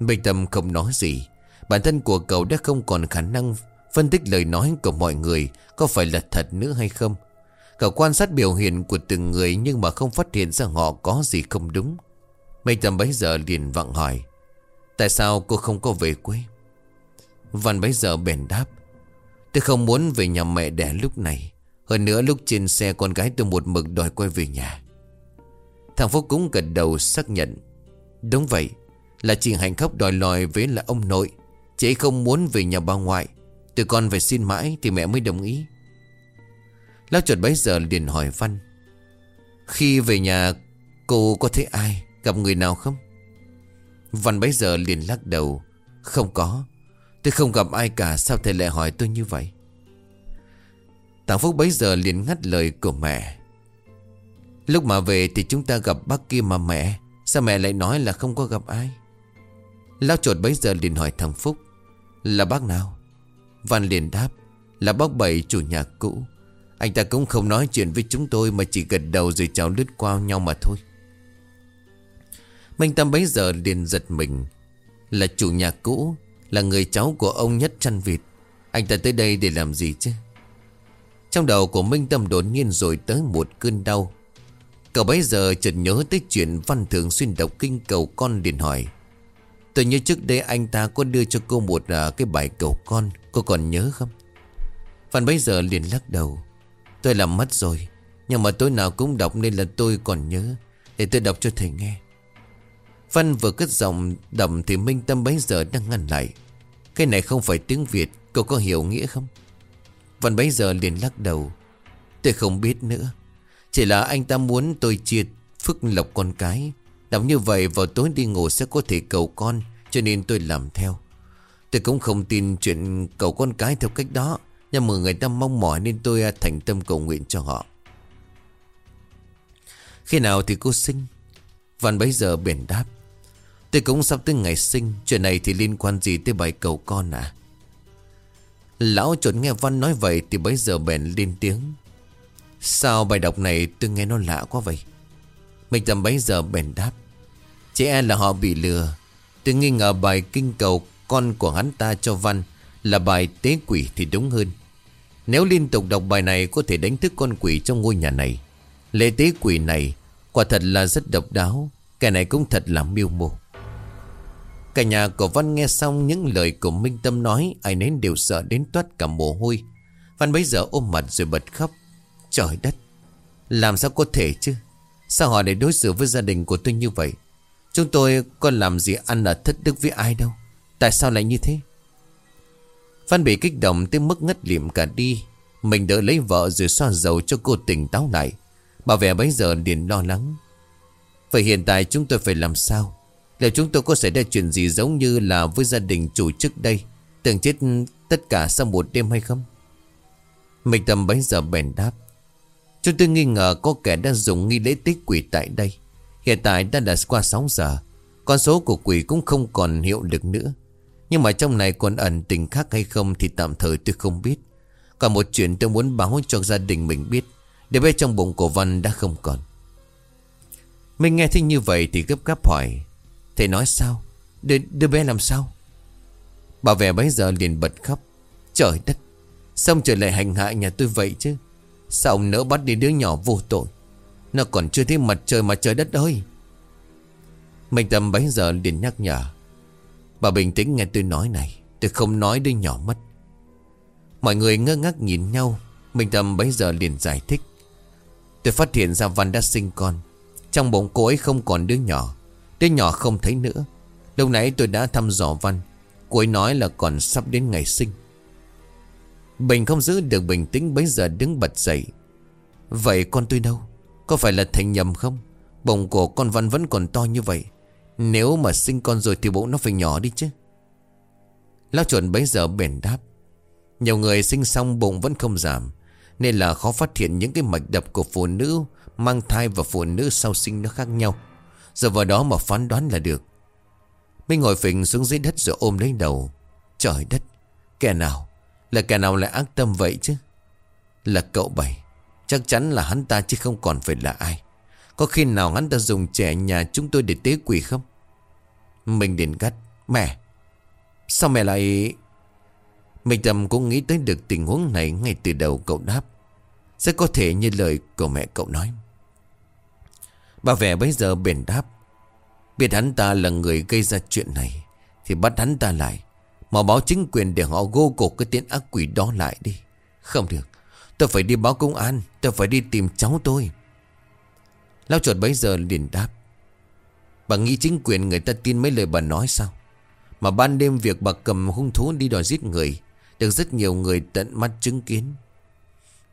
Bình Tâm không nói gì. Bản thân của cậu đã không còn khả năng Phân tích lời nói của mọi người Có phải là thật nữa hay không. Cậu quan sát biểu hiện của từng người Nhưng mà không phát hiện ra họ có gì không đúng. Bình Tâm bấy giờ liền vặn hỏi, Tại sao cô không có về quê? Văn bấy giờ bèn đáp, Tôi không muốn về nhà mẹ đẻ lúc này. Hơn nữa lúc trên xe con gái tôi một mực đòi quay về nhà. Thằng Phúc cũng gật đầu xác nhận. Đúng vậy, Là chị Hạnh khóc đòi lòi với là ông nội. Chị không muốn về nhà bà ngoại. Tụi con phải xin mãi thì mẹ mới đồng ý. Lão chuột bấy giờ liền hỏi Văn. Khi về nhà, cô có thấy ai, Gặp người nào không? Văn bấy giờ liền lắc đầu. Không có. Tôi không gặp ai cả, Sao thầy lại hỏi tôi như vậy? Tàng Phúc bấy giờ liền ngắt lời của mẹ. Lúc mà về thì chúng ta gặp bác kia mà mẹ. Sao mẹ lại nói là không có gặp ai? Lão chuột bấy giờ liền hỏi thằng Phúc. Là bác nào? Văn liền đáp, Là bác bảy chủ nhà cũ. Anh ta cũng không nói chuyện với chúng tôi Mà chỉ gật đầu rồi chào lướt qua nhau mà thôi. Minh Tâm bấy giờ liền giật mình. Là chủ nhà cũ, Là người cháu của ông Nhất chăn vịt. Anh ta tới đây để làm gì chứ? Trong đầu của Minh Tâm đột nhiên rồi tới một cơn đau. Cậu bấy giờ chợt nhớ tới chuyện Văn thường xuyên đọc kinh cầu con liền hỏi. Tôi nhớ trước đây anh ta có đưa cho cô một uh, cái bài cầu con Cô còn nhớ không? Văn bấy giờ liền lắc đầu. Tôi làm mất rồi Nhưng mà tối nào cũng đọc nên là tôi còn nhớ Để tôi đọc cho thầy nghe. Văn vừa cất giọng đầm thì Minh Tâm bấy giờ đang ngăn lại. Cái này không phải tiếng Việt Cậu có hiểu nghĩa không? Văn bấy giờ liền lắc đầu. Tôi không biết nữa. Chỉ là anh ta muốn tôi chia phức lộc con cái. Làm như vậy vào tối đi ngủ sẽ có thể cầu con, Cho nên tôi làm theo. Tôi cũng không tin chuyện cầu con cái theo cách đó, Nhưng mà người ta mong mỏi nên tôi à, thành tâm cầu nguyện cho họ. Khi nào thì cô sinh? Văn bấy giờ biển đáp. Tôi cũng sắp tới ngày sinh, Chuyện này thì liên quan gì tới bài cầu con à? Lão chuẩn nghe Văn nói vậy Thì bấy giờ bèn lên tiếng. Sao bài đọc này tôi nghe nó lạ quá vậy? Mình tầm bấy giờ bèn đáp. Chỉ e là họ bị lừa. Tôi nghi ngờ bài kinh cầu Con của hắn ta cho Văn Là bài tế quỷ thì đúng hơn. Nếu liên tục đọc bài này Có thể đánh thức con quỷ trong ngôi nhà này. Lễ tế quỷ này Quả thật là rất độc đáo. Cái này cũng thật là miêu mô Cả nhà của Văn nghe xong những lời của Minh Tâm nói, Ai nấy đều sợ đến toát cả mồ hôi. Văn bấy giờ ôm mặt rồi bật khóc. Trời đất. Làm sao có thể chứ? Sao họ lại đối xử với gia đình của tôi như vậy? Chúng tôi có làm gì ăn ở thất đức với ai đâu? Tại sao lại như thế? Văn bị kích động tới mức ngất liệm cả đi. Mình đỡ lấy vợ rồi xoa dầu cho cô tỉnh táo lại. Bà vẻ bấy giờ liền lo lắng. Vậy hiện tại chúng tôi phải làm sao? Liệu chúng tôi có xảy ra chuyện gì giống như là với gia đình chủ trước đây? Tưởng chết tất cả sau một đêm hay không? Mình tầm bấy giờ bèn đáp. Chúng tôi nghi ngờ có kẻ đã dùng nghi lễ tích quỷ tại đây. Hiện tại đã là qua 6 giờ Con số của quỷ cũng không còn hiệu lực nữa. Nhưng mà trong này còn ẩn tình khác hay không Thì tạm thời tôi không biết. Còn một chuyện tôi muốn báo cho gia đình mình biết Để bé trong bụng của Văn đã không còn. Mình nghe thấy như vậy thì gấp gáp hỏi Thầy nói sao? Đứa, đứa bé làm sao? Bà vẻ bấy giờ liền bật khóc Trời đất! Xong trở lại hành hạ nhà tôi vậy chứ? Sao ông nỡ bắt đi đứa nhỏ vô tội? Nó còn chưa thấy mặt trời mà trời đất ơi. Mình Tâm bấy giờ liền nhắc nhở. Bà bình tĩnh nghe tôi nói này, Tôi không nói đứa nhỏ mất. Mọi người ngơ ngác nhìn nhau Mình Tâm bấy giờ liền giải thích. Tôi phát hiện ra Văn đã sinh con. Trong bụng cô ấy không còn đứa nhỏ Đứa nhỏ không thấy nữa. Lúc nãy tôi đã thăm dò Văn, Cô ấy nói là còn sắp đến ngày sinh. Bình không giữ được bình tĩnh bấy giờ đứng bật dậy. Vậy con tôi đâu? Có phải là thành nhầm không? Bụng của con Văn vẫn còn to như vậy. Nếu mà sinh con rồi thì bụng nó phải nhỏ đi chứ. Lão chuẩn bấy giờ bền đáp. Nhiều người sinh xong bụng vẫn không giảm, Nên là khó phát hiện những cái mạch đập của phụ nữ Mang thai và phụ nữ sau sinh nó khác nhau. Giờ vào đó mà phán đoán là được. Minh ngồi phình xuống dưới đất rồi ôm lấy đầu. Trời đất, Kẻ nào là kẻ nào lại ác tâm vậy chứ? Là cậu bảy. Chắc chắn là hắn ta chứ không còn phải là ai. Có khi nào hắn ta dùng trẻ nhà chúng tôi để tế quỷ không? Mình đến gắt. Mẹ! Sao mẹ lại Mình Tâm cũng nghĩ tới được tình huống này ngay từ đầu cậu đáp. Sẽ có thể như lời của mẹ cậu nói. Bà vẻ bây giờ bền đáp. Biết hắn ta là người gây ra chuyện này, Thì bắt hắn ta lại. Mà báo chính quyền để họ gô cột cái tiếng ác quỷ đó lại đi. Không được. Tôi phải đi báo công an. Tôi phải đi tìm cháu tôi. Lão chuột bấy giờ liền đáp. Bà nghĩ chính quyền người ta tin mấy lời bà nói sao? Mà ban đêm việc bà cầm hung thú đi đòi giết người, Được rất nhiều người tận mắt chứng kiến.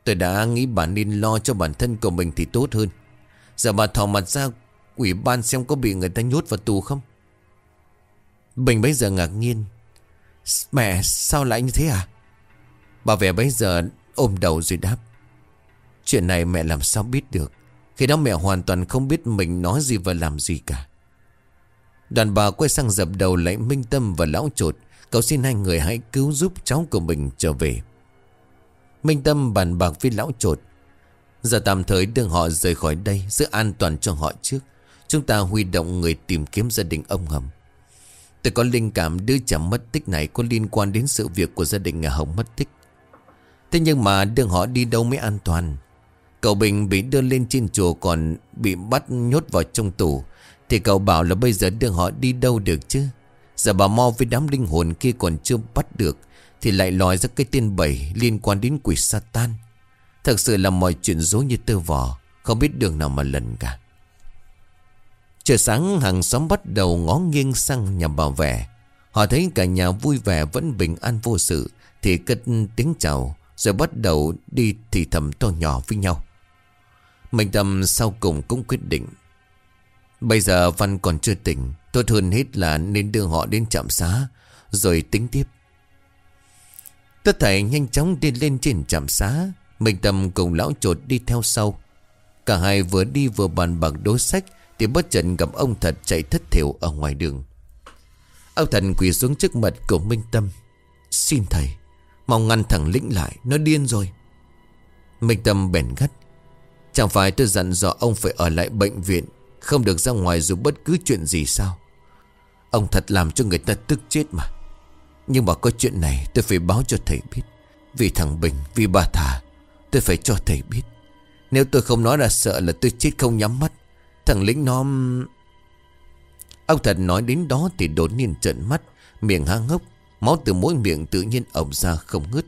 Tôi đã nghĩ bà nên lo cho bản thân của mình thì tốt hơn. Giờ bà thò mặt ra Ủy ban xem có bị người ta nhốt vào tù không? Bình bấy giờ ngạc nhiên. Mẹ, sao lại như thế à? Bà vẻ bấy giờ ôm đầu rồi đáp. Chuyện này mẹ làm sao biết được, Khi đó mẹ hoàn toàn không biết mình nói gì và làm gì cả. Đoàn bà quay sang dập đầu lại Minh Tâm và Lão Trột. Cậu xin hai người hãy cứu giúp cháu của mình trở về. Minh Tâm bàn bạc với Lão Trột. Giờ tạm thời đưa họ rời khỏi đây, Giữ an toàn cho họ trước. Chúng ta huy động người tìm kiếm gia đình ông Hầm. Tôi có linh cảm đứa trẻ mất tích này Có liên quan đến sự việc của gia đình nhà Hồng mất tích. Thế nhưng mà đường họ đi đâu mới an toàn? Cậu Bình bị đưa lên trên chùa Còn bị bắt nhốt vào trong tù. Thì cậu bảo là bây giờ đường họ đi đâu được chứ? Giờ bà Mo với đám linh hồn kia còn chưa bắt được, Thì lại lòi ra cái tên bảy Liên quan đến quỷ Satan. Thật sự là mọi chuyện dối như tơ vò, Không biết đường nào mà lần cả. Trời sáng, hàng xóm bắt đầu ngó nghiêng sang nhà bảo vệ Họ thấy cả nhà vui vẻ vẫn bình an vô sự, Thì cất tiếng chào, Rồi bắt đầu đi thì thầm to nhỏ với nhau. Mình Tâm sau cùng cũng quyết định, Bây giờ Văn còn chưa tỉnh, Tốt hơn hết là nên đưa họ đến trạm xá, Rồi tính tiếp. Tất thảy nhanh chóng đi lên trên trạm xá Mình Tâm cùng lão trột đi theo sau. Cả hai vừa đi vừa bàn bạc đối sách thì bất chợt gặp ông thật chạy thất thiểu ở ngoài đường. Ông thần quỳ xuống trước mặt của Minh Tâm. Xin thầy Mong ngăn thằng Lĩnh lại Nó điên rồi. Minh Tâm bèn gắt. Chẳng phải tôi dặn dò ông phải ở lại bệnh viện Không được ra ngoài dù bất cứ chuyện gì sao? Ông thật làm cho người ta tức chết mà. Nhưng mà có chuyện này tôi phải báo cho thầy biết. Vì thằng Bình, vì bà Thà Tôi phải cho thầy biết. Nếu tôi không nói là sợ là tôi chết không nhắm mắt. Thằng lính nó Ông thật nói đến đó thì đột nhiên trợn mắt, Miệng há ngốc Máu từ mỗi miệng tự nhiên ổng ra không ngứt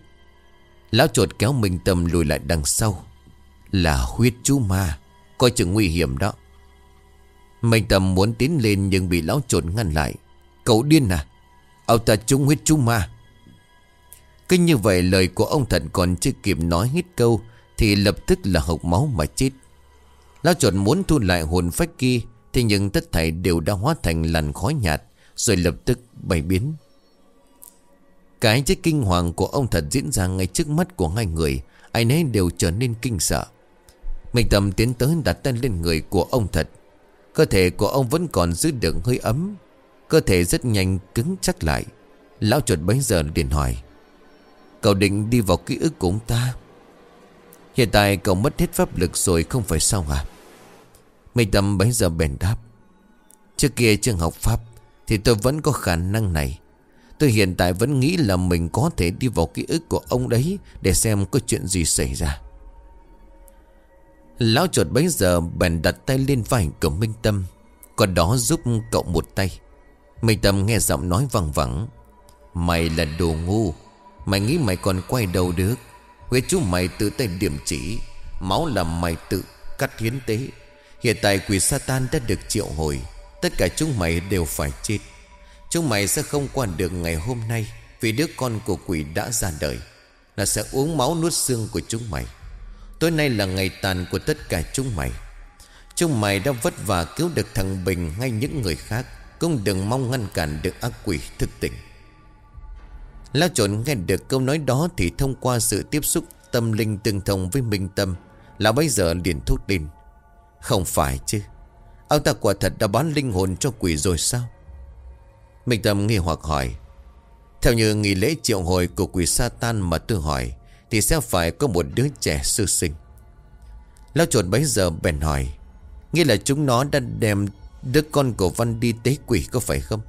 Lão chuột kéo Minh Tâm lùi lại đằng sau, Là huyết chú ma, Coi chừng nguy hiểm đó. Minh Tâm muốn tiến lên nhưng bị lão chuột ngăn lại. Cậu điên à? Ông ta trúng huyết chú ma. Cứ như vậy lời của ông thần còn chưa kịp nói hết câu Thì lập tức là hộc máu mà chết. Lão chuột muốn thu lại hồn phách kia, Thế nhưng tất thảy đều đã hóa thành làn khói nhạt, Rồi lập tức bay biến. Cái chết kinh hoàng của ông thật diễn ra ngay trước mắt của hai người, Ai nấy đều trở nên kinh sợ. Mình tầm tiến tới đặt tay lên người của ông thật. Cơ thể của ông vẫn còn giữ được hơi ấm. Cơ thể rất nhanh cứng chắc lại. Lão chuột bấy giờ liền hỏi, Cậu định đi vào ký ức của ông ta? Hiện tại cậu mất hết pháp lực rồi không phải sao hả? Minh Tâm bấy giờ bèn đáp. Trước kia trường học Pháp Thì tôi vẫn có khả năng này. Tôi hiện tại vẫn nghĩ là mình có thể đi vào ký ức của ông đấy Để xem có chuyện gì xảy ra. Lão chuột bấy giờ bèn đặt tay lên vai của Minh Tâm Còn đó giúp cậu một tay. Minh Tâm nghe giọng nói vang vẳng. Mày là đồ ngu, Mày nghĩ mày còn quay đầu được. Huyết chú mày tự tay điểm chỉ. Máu là mày tự cắt hiến tế. Hiện tại quỷ Satan đã được triệu hồi. Tất cả chúng mày đều phải chết. Chúng mày sẽ không qua được ngày hôm nay Vì đứa con của quỷ đã ra đời. Là sẽ uống máu nuốt xương của chúng mày. Tối nay là ngày tàn của tất cả chúng mày. Chúng mày đã vất vả cứu được thằng Bình hay những người khác, Cũng đừng mong ngăn cản được ác quỷ thức tỉnh. Lão trộn nghe được câu nói đó Thì thông qua sự tiếp xúc tâm linh tương thông với Minh Tâm, Lão bây giờ liền thúc lên. Không phải chứ Ông ta quả thật đã bán linh hồn cho quỷ rồi sao? Minh Tâm nghi hoặc hỏi. Theo như nghi lễ triệu hồi của quỷ Satan mà tôi hỏi, Thì sẽ phải có một đứa trẻ sư sinh. Lão chuột bấy giờ bèn hỏi, Nghĩa là chúng nó đã đem đứa con của Văn đi tế quỷ có phải không?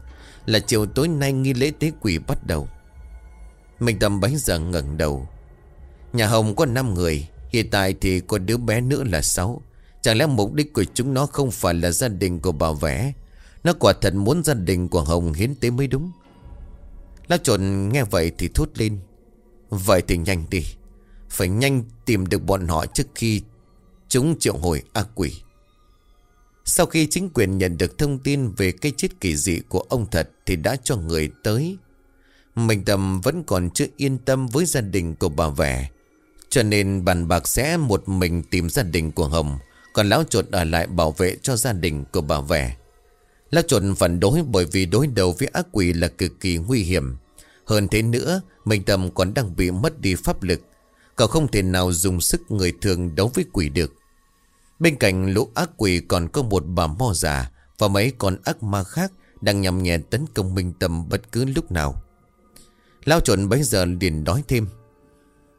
Là chiều tối nay nghi lễ tế quỷ bắt đầu. Minh Tâm bấy giờ ngẩng đầu. Nhà Hồng có 5 người, Hiện tại thì có đứa bé nữa là 6 Chẳng lẽ mục đích của chúng nó không phải là gia đình của bà vẽ? Nó quả thật muốn gia đình của Hồng hiến tế mới đúng. Lão trộn nghe vậy thì thốt lên. Vậy thì nhanh đi. Phải nhanh tìm được bọn họ trước khi Chúng triệu hồi ác quỷ. Sau khi chính quyền nhận được thông tin Về cái chết kỳ dị của ông thật Thì đã cho người tới mình Tâm vẫn còn chưa yên tâm Với gia đình của bà vẻ Cho nên bàn bạc sẽ một mình tìm gia đình của Hồng, Còn lão chuột ở lại bảo vệ cho gia đình của bà vẻ Lão chuột phản đối bởi vì đối đầu với ác quỷ là cực kỳ nguy hiểm. Hơn thế nữa, Mình Tâm còn đang bị mất đi pháp lực. Cậu không thể nào dùng sức người thường đấu với quỷ được. Bên cạnh lũ ác quỷ còn có một bà mo già Và mấy con ác ma khác Đang nhằm nhẹ tấn công Minh Tâm bất cứ lúc nào. Lao trộn bấy giờ liền nói thêm.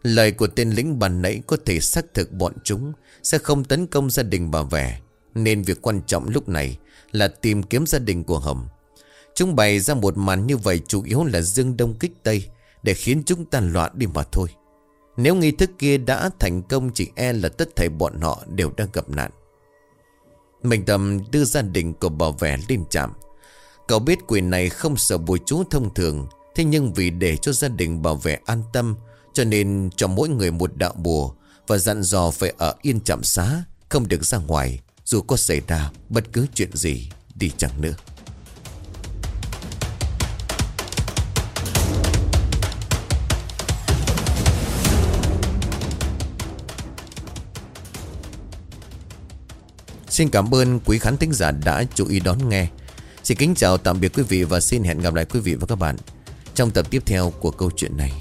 Lời của tên lính bàn nãy có thể xác thực bọn chúng Sẽ không tấn công gia đình bà vẻ Nên việc quan trọng lúc này Là tìm kiếm gia đình của Hồng. Chúng bày ra một màn như vậy Chủ yếu là dương đông kích tây Để khiến chúng tan loạn đi mà thôi. Nếu nghi thức kia đã thành công, Chỉ e là tất thảy bọn họ đều đang gặp nạn. Mình tầm đưa gia đình của bảo vệ lên chạm Cậu biết quyền này không sợ bùi chú thông thường Thế nhưng vì để cho gia đình bảo vệ an tâm, Cho nên cho mỗi người một đạo bùa Và dặn dò phải ở yên chạm xá, Không được ra ngoài, Dù có xảy ra bất cứ chuyện gì, đi chẳng nữa Xin cảm ơn quý khán thính giả đã chú ý đón nghe. Xin kính chào, tạm biệt quý vị và xin hẹn gặp lại quý vị và các bạn trong tập tiếp theo của câu chuyện này.